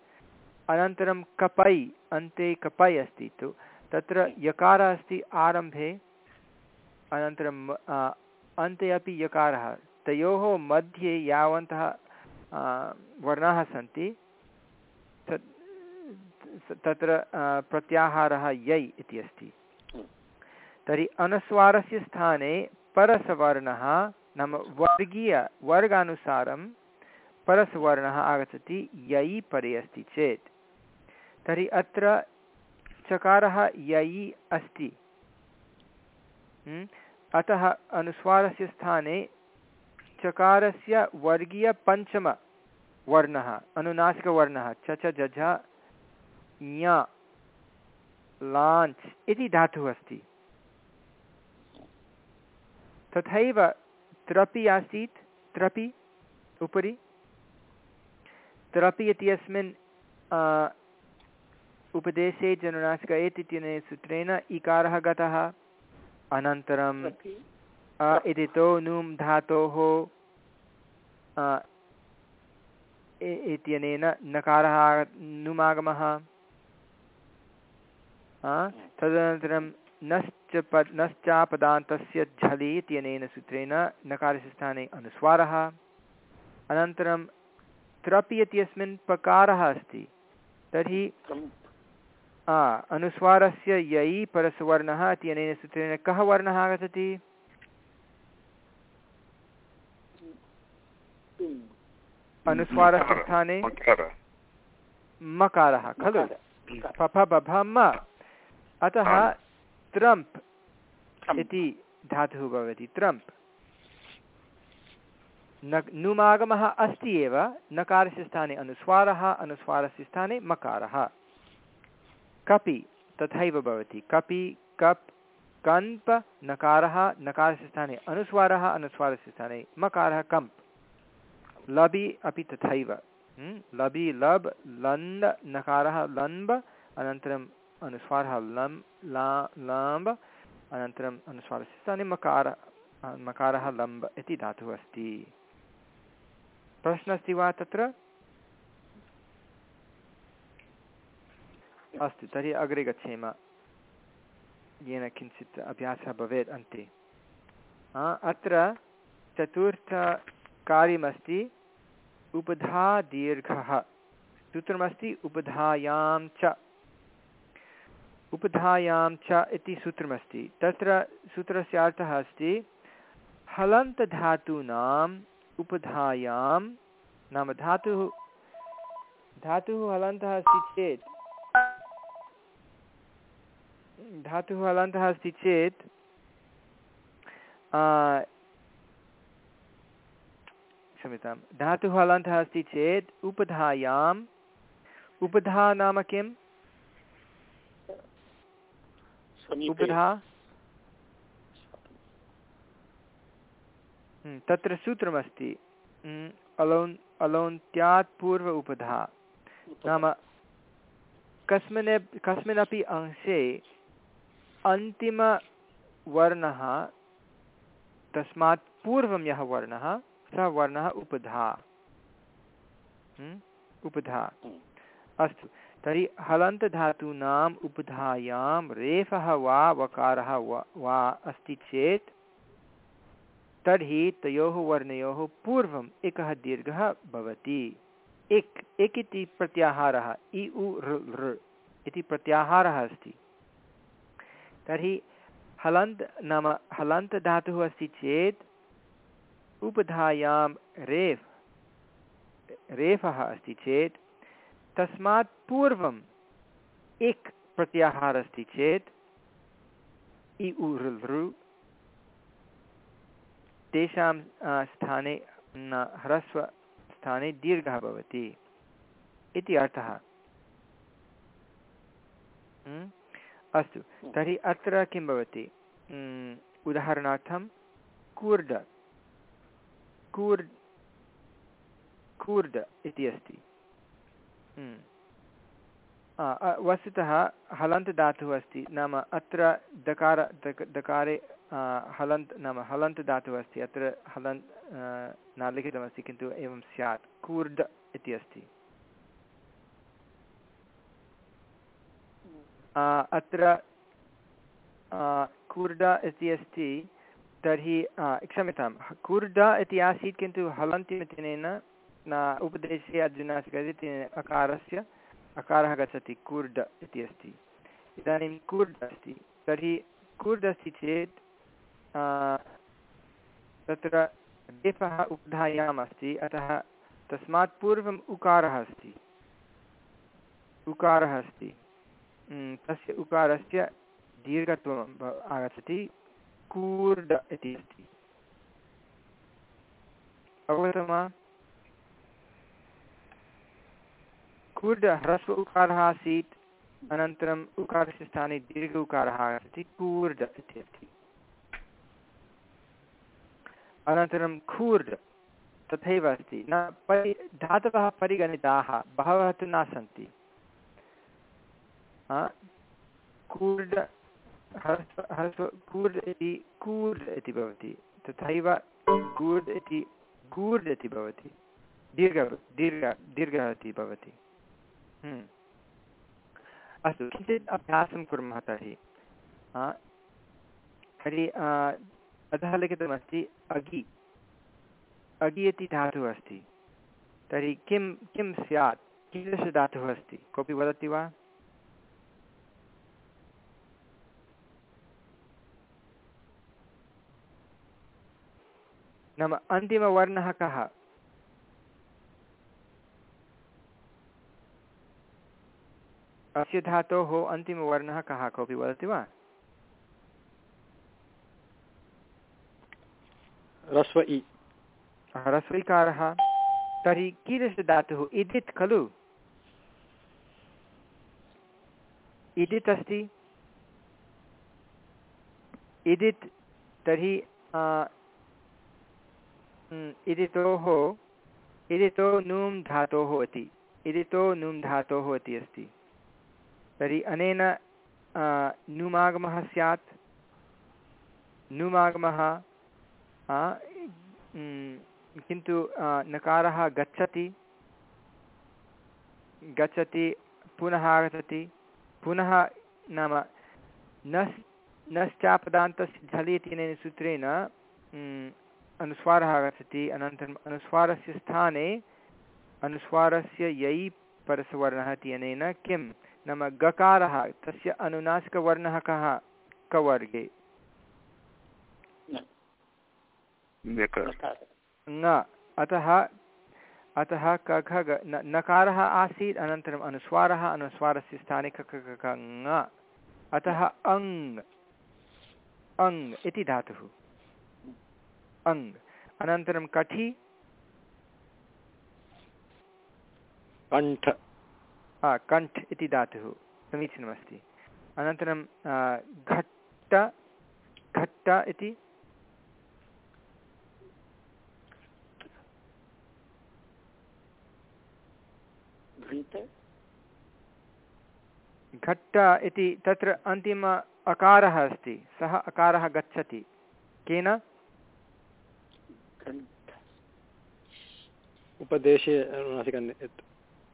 अनन्तरं कपै, अन्ते कपै अस्ति। तु तत्र यकारः अस्ति आरम्भे, अनन्तरं अन्ते अपि यकारः। तयोः मध्ये यावन्तः वर्णाः सन्ति। तत्र प्रत्याहारः यै इति अस्ति। तर्हि अनुस्वारस्य स्थाने परसवर्णः नाम वर्गीय वर्गानुसारं परसवर्णः आगच्छति यै परे अस्ति चेत्। तर्हि अत्र चकारः यै अस्ति। हम्म? अतः अनुस्वारस्य स्थाने चकारस्य वर्गीयपञ्चमवर्णः अनुनासिकवर्णः च च झ झ ञ लाञ्च् इति धातुः अस्ति। तथैव त्रपि आसीत् त्रपि उपरि। त्रपि इत्यस्मिन् उपदेशे जनुनासिक एत् इत्यनेन सूत्रेण इकारः गतः। अनन्तरं अ इति तो नुं धातोः इत्यनेन नकारः नुमागमः। तदनन्तरं नश्च पद् नश्चापदान्तस्य झलि इत्यनेन सूत्रेण नकारस्य स्थाने अनुस्वारः। अनन्तरं त्रपि इत्यस्मिन् पकारः अस्ति। तर्हि अनुस्वारस्य यै परसवर्णः इत्यनेन सूत्रेण कः वर्णः आगच्छति? अनुस्वारस्य स्थाने मकार। खलु? पफ बभ म। अतः। त्रम्प् त्रम्। इति धातुः भवति। त्रम्प् न नुमागमः अस्ति एव। नकारस्य स्थाने अनुस्वारः अनुस्वारस्य स्थाने मकारः। कपि तथैव भवति। कपि कप् कन्प नकारः नकारस्य स्थाने अनुस्वारः अनुस्वारस्य स्थाने मकारः कम्प्। लबि अपि तथैव। लबि लब् लन्द् नकारः लम्ब अनन्तरम् अनुस्वारः लम्, ला, लाम्ब, अनन्तरम् अनुस्वारस्य स्थाने मकार मकारः लम्ब इति धातुः अस्ति। प्रश्नः अस्ति वा तत्र? अस्तु, तर्हि अग्रे गच्छेम। येन किञ्चित् अभ्यासः भवेत् अन्ते। अत्र चतुर्थकार्यमस्ति उपधा दीर्घः। सूत्रमस्ति, उपधायां च। उपधायां च इति सूत्रमस्ति। तत्र सूत्रस्य अर्थः अस्ति हलन्तधातूनाम् उपधायां, नाम धातुः धातुः हलन्तः अस्ति चेत्, धातुः हलन्तः अस्ति चेत् क्षम्यतां, धातुः हलन्तः अस्ति चेत् उपधायाम् उपधा नाम किम्? तत्र सूत्रमस्ति। हम्म, अलोन् अलोन्त्यात् पूर्व उपधा। नाम कस्मिन् कस्मिन्नपि अंशे अन्तिमवर्णः तस्मात् पूर्वं यः वर्णः सः वर्णः उपधा। हम्म, उपधा। अस्तु। तर्हि हलन्तधातूनाम् उपधायां रेफः वा वकारः वा वा अस्ति चेत् तर्हि तयोः वर्णयोः पूर्वम् एकः दीर्घः भवति। इक् इक् इति प्रत्याहारः, इ, उ ऋ इति प्रत्याहारः अस्ति। तर्हि हलन्त्, नाम हलन्तधातुः अस्ति चेत् उपधायां रेफ्, रेफः अस्ति चेत् तस्मात् पूर्वम् इक् प्रत्याहारः अस्ति चेत् इ उ ऋ लृ तेषां स्थाने न ह्रस्वस्थाने दीर्घः भवति इति अर्थः। हम्म? अस्तु तर्हि अत्र किं भवति? हम्म, उदाहरणार्थं कूर्ड कूर् कूर्ड इति अस्ति। हम्म। वस्तुतः हलन्तधातुः अस्ति नाम अत्र दकार दकारे हलन्त् नाम हलन्त् धातुः अस्ति अत्र हलन्त् आ, न लिखितमस्ति किन्तु एवं स्यात् कूर्ड इति अस्ति अत्र आ, कूर्ड इति अस्ति तर्हि क्षम्यतां कूर्ड इति आसीत् किन्तु हलन्त्यमितिनेन न उपदेशे अर्जुनासिकति अकारस्य, अकारः गच्छति, कूर्ड इति अस्ति। इदानीं कूर्ड अस्ति। तर्हि कूर्ड अस्ति चेत् तत्र अस्ति, अतः तस्मात् पूर्वम् उकारः अस्ति। उकारः अस्ति। तस्य उकारस्य दीर्घत्वं भ- आगच्छति, कूर्ड इति अस्ति। अवगतं वा? कूर्ड ह्रस्व उकारः आसीत्, अनन्तरम् उकारस्य स्थाने दीर्घ उकारः आगच्छति कूर्ड इति अस्ति। अनन्तरं खूर्ड् तथैव अस्ति। न, परि, धातवः परिगणिताः, बहवः तु न सन्ति? कूर्ड ह्रस्व ह्रस्व कूर् इति कूर् इति भवति। तथैव गूर् इति गूर् इति भवति। दीर्घ दीर्घ, दीर्घः इति भवति। अस्तु, किञ्चित् अभ्यासं कुर्मः तर्हि। तर्हि अधः लिखितमस्ति, अगि। अगि इति धातुः अस्ति। तर्हि किं किं स्यात्? कीदृशधातुः अस्ति? कोऽपि वदति वा? नाम अन्तिमवर्णः कः? अस्य धातोः अन्तिमवर्णः कः कोऽपि वदति वा? रस्व इ। ह्रस्वैकारः तर्हि कीदृशधातुः? इदित् खलु? इदित् अस्ति। इदित् तर्हि इदितोः इदितो नुं धातोः इति। इदितो नुं धातोः इति अस्ति। तर्हि अनेन नुमागमः स्यात्। नुमागमः किन्तु नकारः गच्छति। गच्छति, पुनः आगच्छति। पुनः नाम नस् नश्चापदान्तस्य झलि इत्यनेन सूत्रेण अनुस्वारः आगच्छति। अनन्तरम् अनुस्वारस्य स्थाने, अनुस्वारस्य यै परसवर्णः इत्यनेन किं नाम गकारः तस्य अनुनासिकवर्णः कः? कवर्गे। न। अतः अतः क ख ग न नकारः आसीत् अनन्तरम् अनुस्वारः अनुस्वारस्य स्थाने क ख ख ङ। अतः अङ्। अङ् इति धातुः। अङ्। अनन्तरं कठि। कण्ठ। हा, कण्ठ् इति धातुः समीचीनमस्ति। अनन्तरं घट्ट घट्ट इति घट्ट इति तत्र अन्तिम अकारः अस्ति। सः अकारः गच्छति। केन? उपदेशे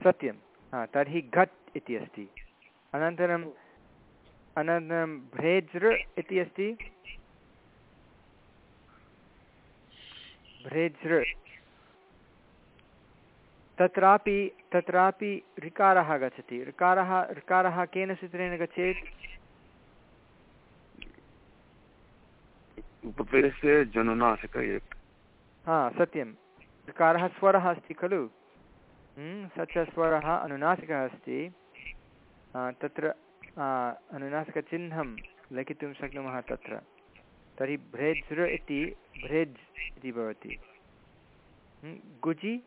सत्यं हा तर्हि घट् इति अस्ति। अनन्तरम् अनन्तरं भ्रेज्र इति अस्ति। भ्रेज्र। तत्रापि तत्रापि ऋकारः गच्छति। ऋकारः ऋकारः केन सूत्रेण गच्छेत्? उपदेशे जनुनासिक यत् हा सत्यं ऋकारः स्वरः अस्ति खलु? स च स्वरः अनुनासिकः अस्ति। आ, तत्र आ, अनुनासिकचिह्नं लिखितुं शक्नुमः तत्र। तर्हि भ्रेज्र इति भ्रेज् इति भवति। हम्म, गुजि?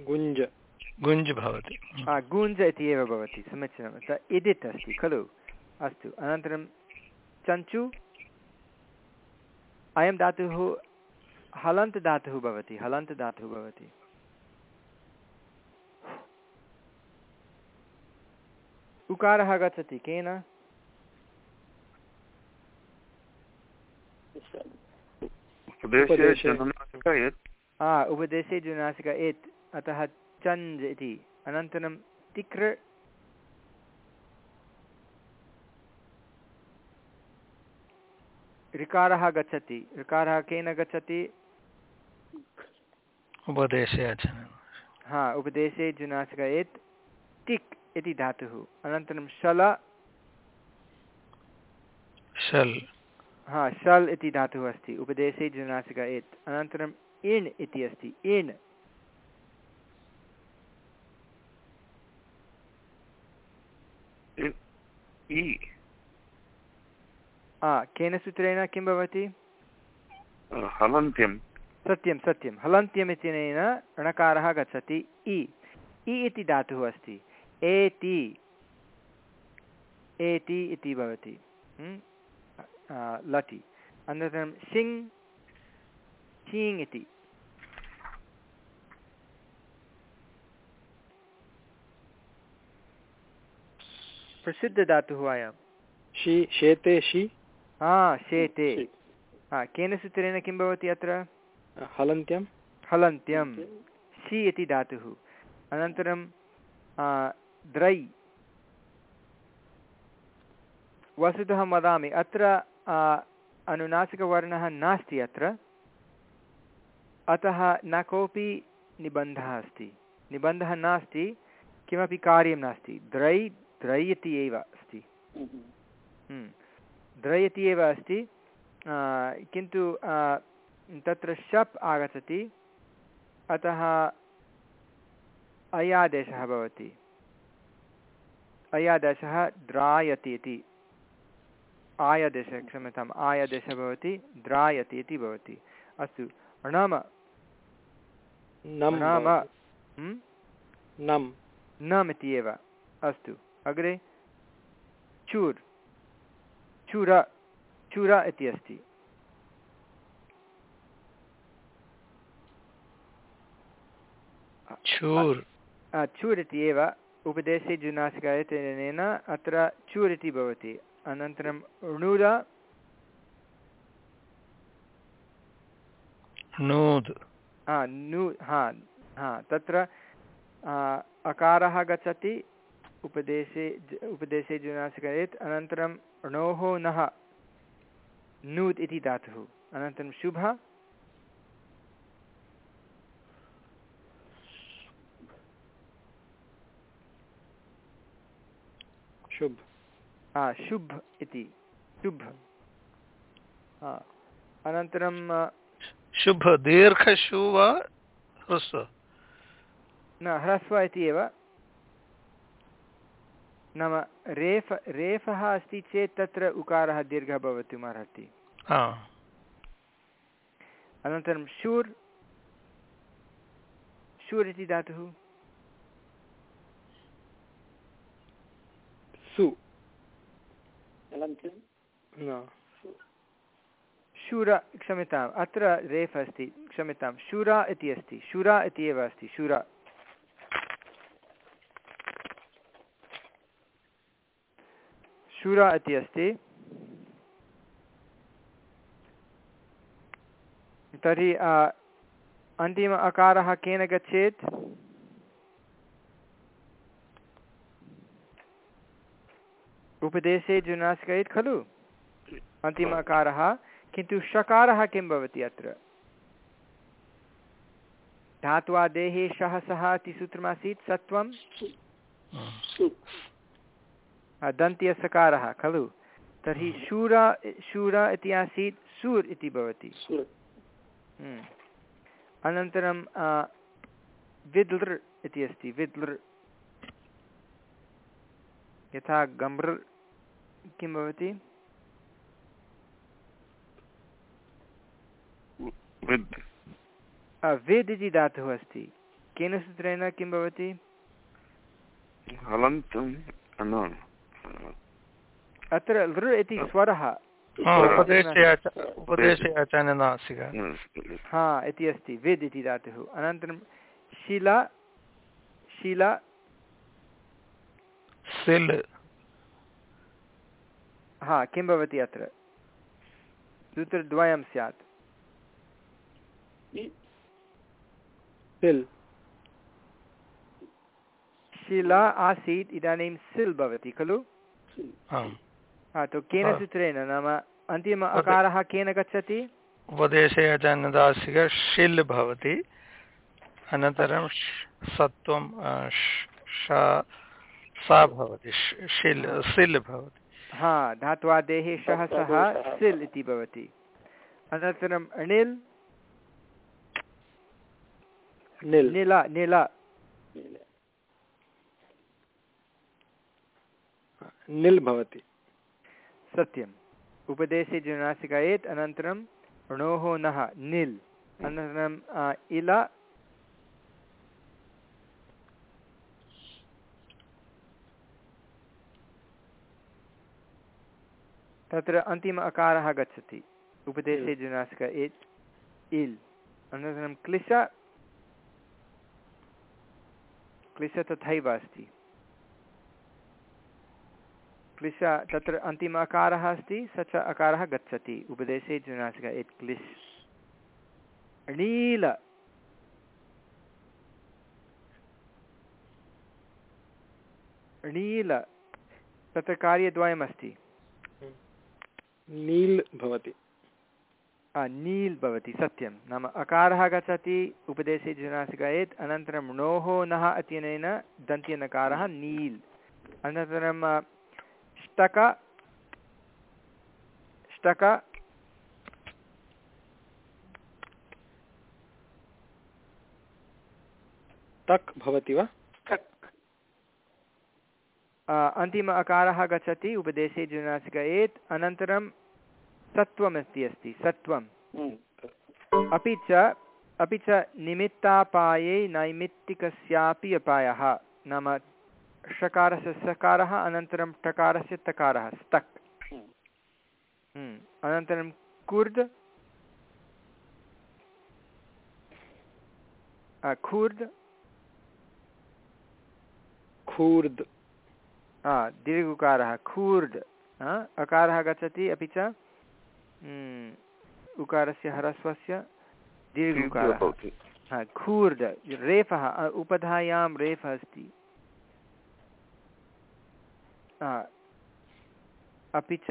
गुञ्ज। गुञ्ज् भवति। आ, गुञ्ज इति एव भवति समीचीनं स इदित् अस्ति खलु? अस्तु अनन्तरं चञ्चु। अयं धातुः हलन्त धातुः भवति हलन्त धातुः भवति। उकारः गच्छति केन? हा उपदेशे। जुनासिक एत् अतः चञ्ज् इति। अनन्तरं तिक्र। ऋकारः गच्छति ऋकारः केन गच्छति उपदेशे अचन हा उपदेशे जुनासिक एत् तिक् इति धातुः। अनन्तरं शल। शल्। हा शल् इति धातुः अस्ति। उपदेशे जुनासिक एत्। अनन्तरम् इण् इति अस्ति। इण्। केन सूत्रेण किं भवति? हलन्त्यं सत्यं सत्यं। हलन्त्यम् इत्यनेन णकारः गच्छति इ। इ इति धातुः अस्ति। एति एति इति भवति। लटि। अनन्तरं सिङ् चीङ् इति। प्रसिद्धधातुः अयं शि शेते शि। हा शेते। हा केन सूत्रेण किं भवति अत्र? हलन्त्यं हलन्त्यं सि इति धातुः। अनन्तरं द्रै। वस्तुतः वदामि अत्र अनुनासिकवर्णः नास्ति अत्र। अतः न कोऽपि निबन्धः अस्ति। निबन्धः नास्ति किमपि कार्यं नास्ति। द्रै द्रै इति एव अस्ति। हम्म। द्रै इति एव अस्ति। किन्तु तत्र शप् आगच्छति अतः अयादेशः भवति। अयादेशः द्रायति इति। आयदेशः क्षम्यताम् आयदेशः भवति द्रायति इति भवति। अस्तु नाम नाम नम् नम् इति एव। अस्तु अग्रे चूर्। चूर चूर इति अस्ति। चूर् चूर् इति एव उपदेशे जुनासिकायतेन अत्र चूर् इति भवति। अनन्तरं णुर नूद्। हा नु हा हा तत्र अकारः गच्छति उपदेशे उपदेशे जुनासिकयेत् अनन्तरं णोः नः। नूत् इति धातुः। अनन्तरं शुभ। शुभ। हा शुभ इति। शुभ। अनन्तरं शुभ दीर्घशु वा ह्रस्व। न ह्रस्व इति एव। नाम रेफ रेफः अस्ति चेत् तत्र उकारः दीर्घः भवितुमर्हति अनन्तरं शूर्। शूर् इति धातुः। सु शूर क्षम्यताम् अत्र रेफ् अस्ति क्षम्यतां शूरा इति अस्ति शूरा इति एव अस्ति शूरा शूरा इति अस्ति तर्हि अन्तिम अकारः केन गच्छेत् उपदेशे जुनास्कयेत् खलु? अन्तिम अकारः किन्तु षकारः किं भवति अत्र? धात्वादेः शः सः इति सूत्रमासीत् सत्वं दन्त्यसकारः खलु? तर्हि शूर शूर इति आसीत् सूर् इति भवति। हम्म। अनन्तरं विद्लृ इति अस्ति विद्लृ। यथा गम्भृ किं भवति? वेद् इति धातुः अस्ति। केन सूत्रेण किं भवति? अत्र लृ इति स्वरः। हा इति अस्ति वेद् इति धातुः। अनन्तरं शिला शिला सिल् हा किं भवति अत्र? सूत्रद्वयं स्यात्। सिल्। शिला आसीत् इदानीं सिल् भवति खलु? हा तु केन सूत्रेण? नाम अन्तिम अकारः केन गच्छति? उपदेशे अजनदासिक शिल् भवति। अनन्तरं सत्वं सा भवति शिल् सिल् भवति। हा धात्वादेः शः सः सिल् इति भवति। अनन्तरम् अणिल् नील। नील निल्। भवति। सत्यम्। उपदेशे जुनासिकायेत् अनन्तरं णोः नः निल्। अनन्तरम् इल तत्र अन्तिम अकारः गच्छति। उपदेशे जुनासिक एत् इल्। अनन्तरं क्लिश। क्लिश तथैव अस्ति। क्लिश तत्र अन्तिम अकारः अस्ति स च अकारः गच्छति। उपदेशे जुनासिक एत् क्लिश्। णील णील तत्र कार्यद्वयमस्ति। नील् भवति। नील् भवति सत्यं। नाम अकारः गच्छति उपदेशे जुनासिकयेत् अनन्तरं णोः नः अत्यनेन दन्त्यनकारः नील्। अनन्तरं ष्टक ष्टक तक् भवति वा? अन्तिम अकारः गच्छति उपदेशे जुनासिक एत् अनन्तरं सत्वमस्ति अस्ति सत्वम् अपि च अपि च निमित्तापाये नैमित्तिकस्यापि अपायः नाम षकारस्य सकारः अनन्तरं टकारस्य तकारः स्तक्। अनन्तरं कुर्द्। खूर्द्। खूर्द्। दीर्घुकारः खूर्द्। अकारः गच्छति अपि च उकारस्य ह्रस्वस्य दीर्घुकारः खूर्द् रेफः उपधायां रेफः अस्ति अपि च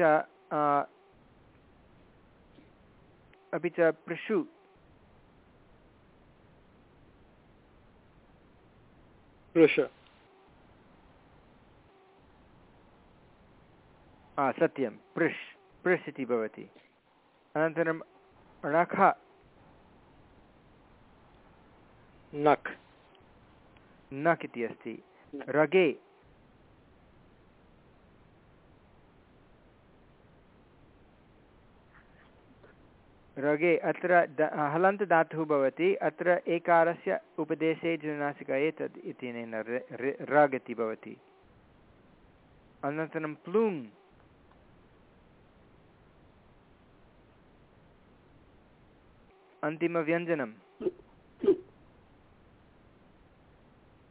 अपि च पृषु सत्यं पृष् पृष् इति भवति अनन्तरं णख नक् नक् इति अस्ति। रगे। रगे अत्र हलन्तदातुः भवति। अत्र एकारस्य उपदेशे जुनासिक एतद् इत्यनेन रग् इति भवति। अनन्तरं प्लूङ्। अन्तिमव्यञ्जनं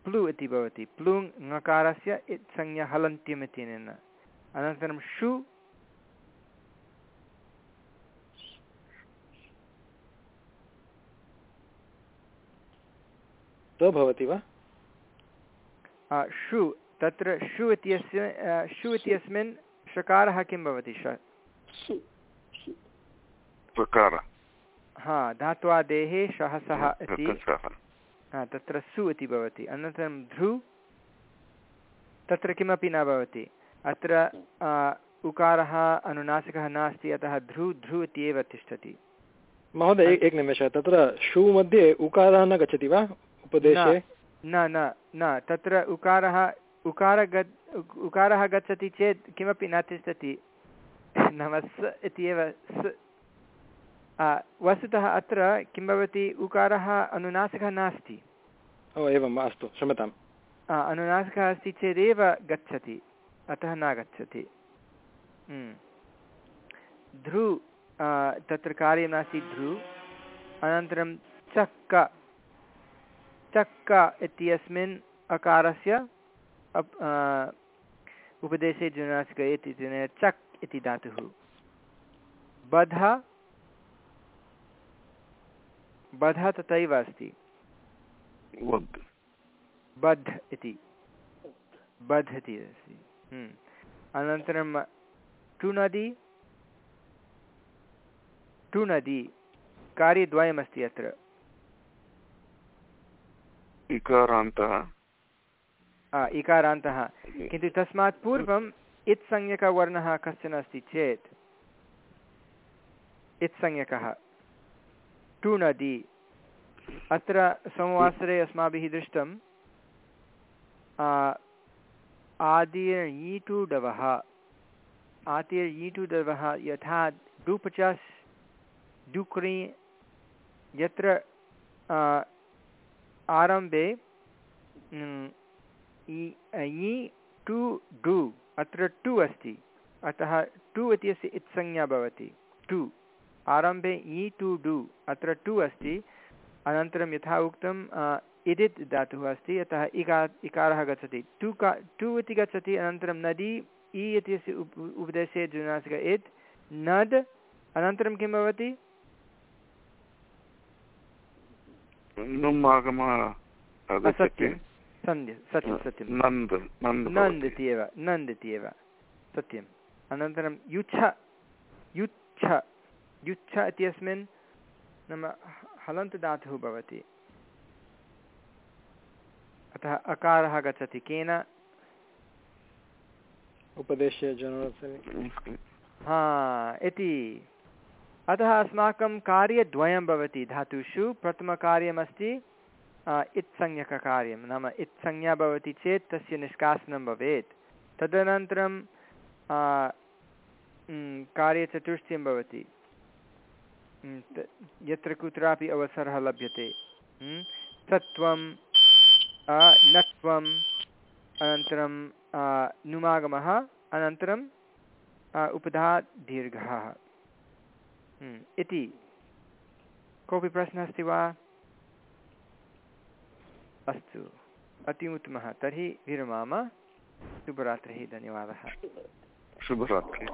प्लु इति भवति। प्लुङ् ङकारस्य संज्ञा हलन्त्यम् इत्यनेन अनन्तरं शु। भवति वा? शु। तत्र शु इत्यस्य शु इत्यस्मिन् षकारः किं भवति? श। हा धात्वादेः शः सः। इति तत्र सु इति भवति। अनन्तरं ध्रु तत्र किमपि न भवति। अत्र उकारः अनुनासिकः नास्ति अतः ध्रु ध्रु इत्येव तिष्ठति। महोदय एकनिमेषः तत्र शु मध्ये उकारः न गच्छति वा उपदेशे? न न न तत्र उकारः उकार उकारः गच्छति चेत् किमपि न तिष्ठति। नाम स इत्येव स वस्तुतः अत्र किं भवति? उकारः अनुनासिकः नास्ति। ओ एवं वा अस्तु क्षम्यताम्। अनुनासिकः अस्ति चेदेव गच्छति अतः न गच्छति ध्रु तत्र कार्यं नास्ति ध्रु। अनन्तरं चक्क। चक्क इत्यस्मिन् अकारस्य उपदेशे जुनासिक इति चक् इति धातुः। बध बध तथैव अस्ति। बध् इति। बध् इति अस्ति। अनन्तरं टुनदी। टुनदी। कार्यद्वयमस्ति अत्र। इकारान्तः। इकारान्तः। किन्तु तस्मात् पूर्वम् इत्संज्ञकवर्णः कश्चन अस्ति चेत्। इत्संज्ञकः। टु नदी। अत्र सोमवासरे अस्माभिः दृष्टं आदिर्यीटु डवः आतिर्यीटु डवः यथा डुपचस्, डुक्रि, यत्र आरम्भे इ, टु, डु, अत्र टु अस्ति। अतः टु इत्यस्य इत्संज्ञा भवति। टु। आरम्भे इ टु डु अत्र टु अस्ति अनन्तरं यथा उक्तं इदित् धातुः अस्ति यतः इका इकारः गच्छति। टु का टु इति गच्छति अनन्तरं नदी इ इत्यस्य उप उपदेशे जुनासिक इत् नद् अनन्तरं किं भवति? सत्यं सत्यं। नन्द् इति एव नन्द् इति एव। सत्यम्। अनन्तरं युच्छ युच्छ। युच्छ इत्यस्मिन् नाम हलन्तदातुः भवति। अतः अकारः गच्छति। केन? उपदेशे जनोत्सवे हा इति। अतः अस्माकं कार्यद्वयं भवति। धातुषु प्रथमकार्यमस्ति इत्संज्ञककार्यं। नाम इत्संज्ञा भवति चेत् तस्य निष्कासनं भवेत्। तदनन्तरं कार्यचतुष्टयं भवति। यत्र कुत्रापि अवसरः लभ्यते। सत्वं नत्वम् अनन्तरं नुमागमः अनन्तरम् उपधा दीर्घः इति। कोऽपि प्रश्नः अस्ति वा? अस्तु, अति उत्तमः। तर्हि विरमाम। शुभरात्रिः, धन्यवादः। शुभरात्रिः।